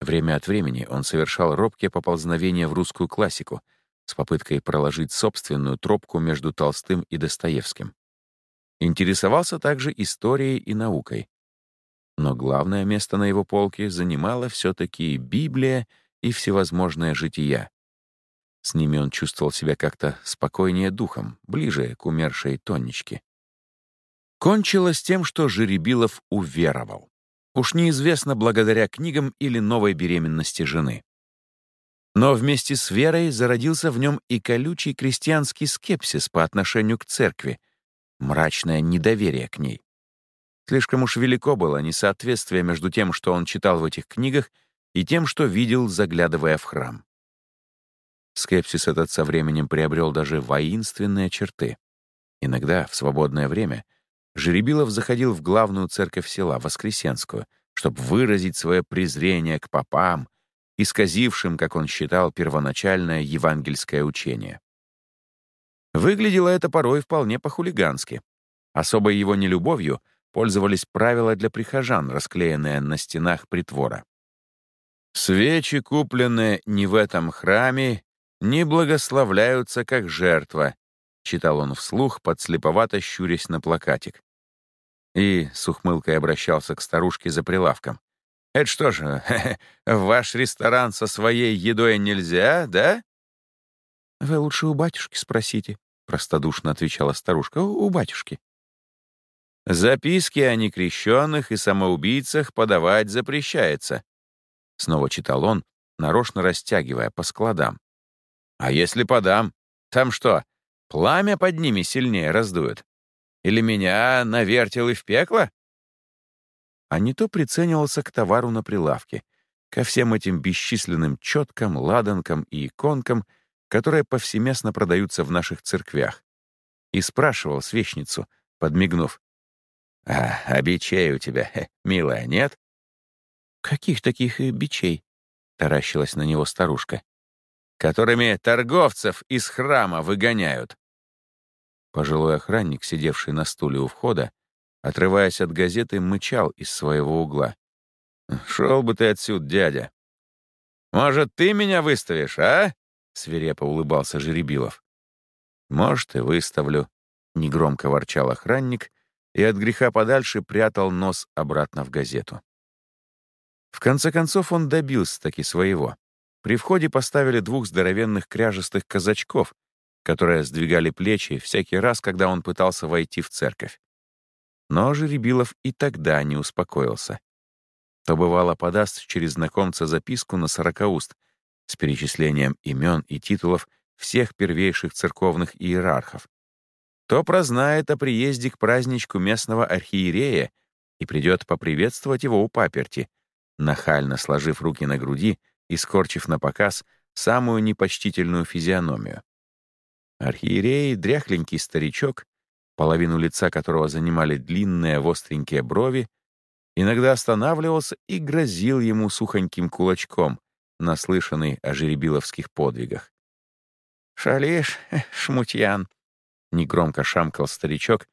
Время от времени он совершал робкие поползновения в русскую классику с попыткой проложить собственную тропку между Толстым и Достоевским. Интересовался также историей и наукой. Но главное место на его полке занимала все-таки Библия и всевозможные жития. С ними он чувствовал себя как-то спокойнее духом, ближе к умершей Тонечке. Кончилось тем, что Жеребилов уверовал. Уж неизвестно, благодаря книгам или новой беременности жены. Но вместе с верой зародился в нем и колючий крестьянский скепсис по отношению к церкви, мрачное недоверие к ней. Слишком уж велико было несоответствие между тем, что он читал в этих книгах, и тем, что видел, заглядывая в храм. Скепсис этот со временем приобрел даже воинственные черты. Иногда, в свободное время, Жеребилов заходил в главную церковь села, Воскресенскую, чтобы выразить свое презрение к попам, исказившим, как он считал, первоначальное евангельское учение. Выглядело это порой вполне по-хулигански. Особой его нелюбовью пользовались правила для прихожан, расклеенные на стенах притвора. Свечи, купленные не в этом храме, не благословляются как жертва, читал он вслух, подслеповато щурясь на плакатик. И с ухмылкой обращался к старушке за прилавком. Это что же, <laughs> в ваш ресторан со своей едой нельзя, да?»
«Вы лучше у батюшки спросите», — простодушно отвечала старушка. «У, батюшки».
«Записки о некрещенных и самоубийцах подавать запрещается», — снова читал он, нарочно растягивая по складам. «А если подам? Там что, пламя под ними сильнее раздует? Или меня навертел и в пекло?» А не то приценивался к товару на прилавке, ко всем этим бесчисленным четкам, ладанкам и иконкам, которые повсеместно продаются в наших церквях, и спрашивал свечницу, подмигнув, «А, а бичей у тебя, милая, нет?»
«Каких таких э, бичей?» — таращилась на него старушка.
«Которыми торговцев из храма выгоняют».
Пожилой охранник, сидевший на стуле у входа, отрываясь от газеты, мычал из своего угла.
«Шел бы ты отсюда, дядя!» «Может, ты меня выставишь, а?» — свирепо улыбался Жеребилов.
«Может, и выставлю», — негромко ворчал охранник и от греха подальше прятал нос обратно в газету. В конце концов он добился таки своего. При входе поставили двух здоровенных кряжестых казачков, которые сдвигали плечи всякий раз, когда он пытался войти в церковь. Но Жеребилов и тогда не успокоился. То бывало подаст через знакомца записку на сорокауст с перечислением имен и титулов всех первейших церковных иерархов. То прознает о приезде к праздничку местного архиерея и придет поприветствовать его у паперти, нахально сложив руки на груди и скорчив на показ самую непочтительную физиономию. Архиерей — дряхленький старичок, половину лица которого занимали длинные востренькие брови, иногда останавливался и грозил ему сухоньким кулачком, наслышанный о жеребиловских подвигах.
«Шалишь, шмутьян!» — негромко шамкал старичок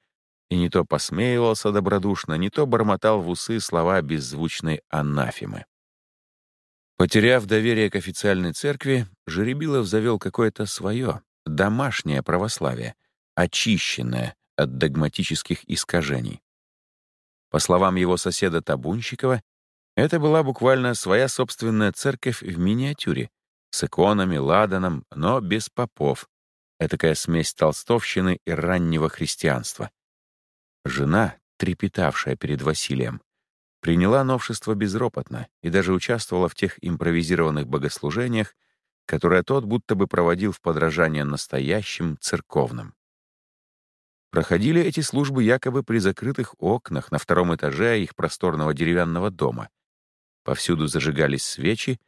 и не то посмеивался добродушно, не то бормотал в усы слова беззвучной анафемы. Потеряв доверие к официальной церкви, Жеребилов завел какое-то свое, домашнее православие, очищенное, от догматических искажений. По словам его соседа Табунщикова, это была буквально своя собственная церковь в миниатюре, с иконами, ладаном, но без попов. Этакая смесь толстовщины и раннего христианства. Жена, трепетавшая перед Василием, приняла новшество безропотно и даже участвовала в тех импровизированных богослужениях, которые тот будто бы проводил в подражание настоящим церковным. Проходили эти службы якобы при закрытых окнах на втором этаже их просторного деревянного дома. Повсюду зажигались свечи,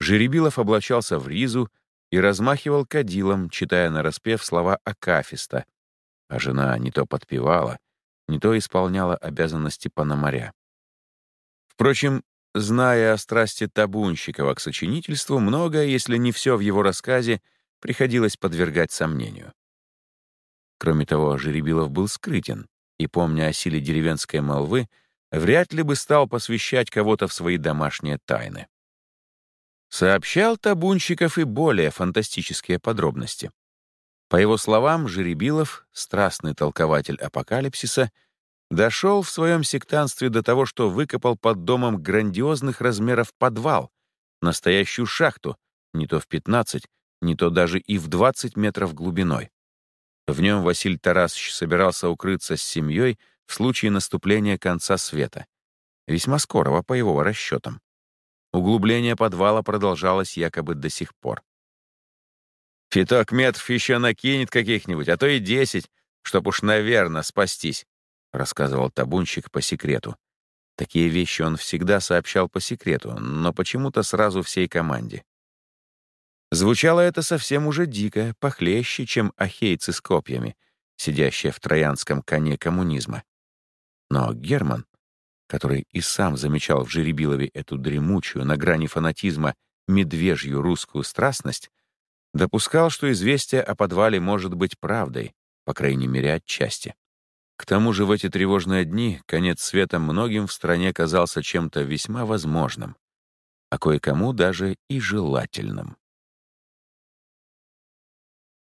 Жеребилов облачался в ризу и размахивал кадилом, читая нараспев слова Акафиста, а жена не то подпевала, не то исполняла обязанности пономаря. Впрочем, зная о страсти Табунщикова к сочинительству, многое, если не все в его рассказе, приходилось подвергать сомнению. Кроме того, Жеребилов был скрытен, и, помня о силе деревенской молвы, вряд ли бы стал посвящать кого-то в свои домашние тайны. Сообщал Табунщиков и более фантастические подробности. По его словам, Жеребилов, страстный толкователь апокалипсиса, дошел в своем сектанстве до того, что выкопал под домом грандиозных размеров подвал, настоящую шахту, не то в 15, не то даже и в 20 метров глубиной. В нем Василий Тарасович собирался укрыться с семьей в случае наступления конца света. Весьма скорого, по его расчетам. Углубление подвала продолжалось якобы до сих пор. «Фиток метров еще накинет каких-нибудь, а то и десять, чтоб уж, наверное, спастись», — рассказывал табунщик по секрету. Такие вещи он всегда сообщал по секрету, но почему-то сразу всей команде. Звучало это совсем уже дико, похлеще, чем ахейцы с копьями, сидящие в троянском коне коммунизма. Но Герман, который и сам замечал в Жеребилове эту дремучую, на грани фанатизма, медвежью русскую страстность, допускал, что известие о подвале может быть правдой, по крайней мере, отчасти. К тому же в эти тревожные дни конец света многим в стране казался чем-то весьма возможным, а кое-кому даже и желательным.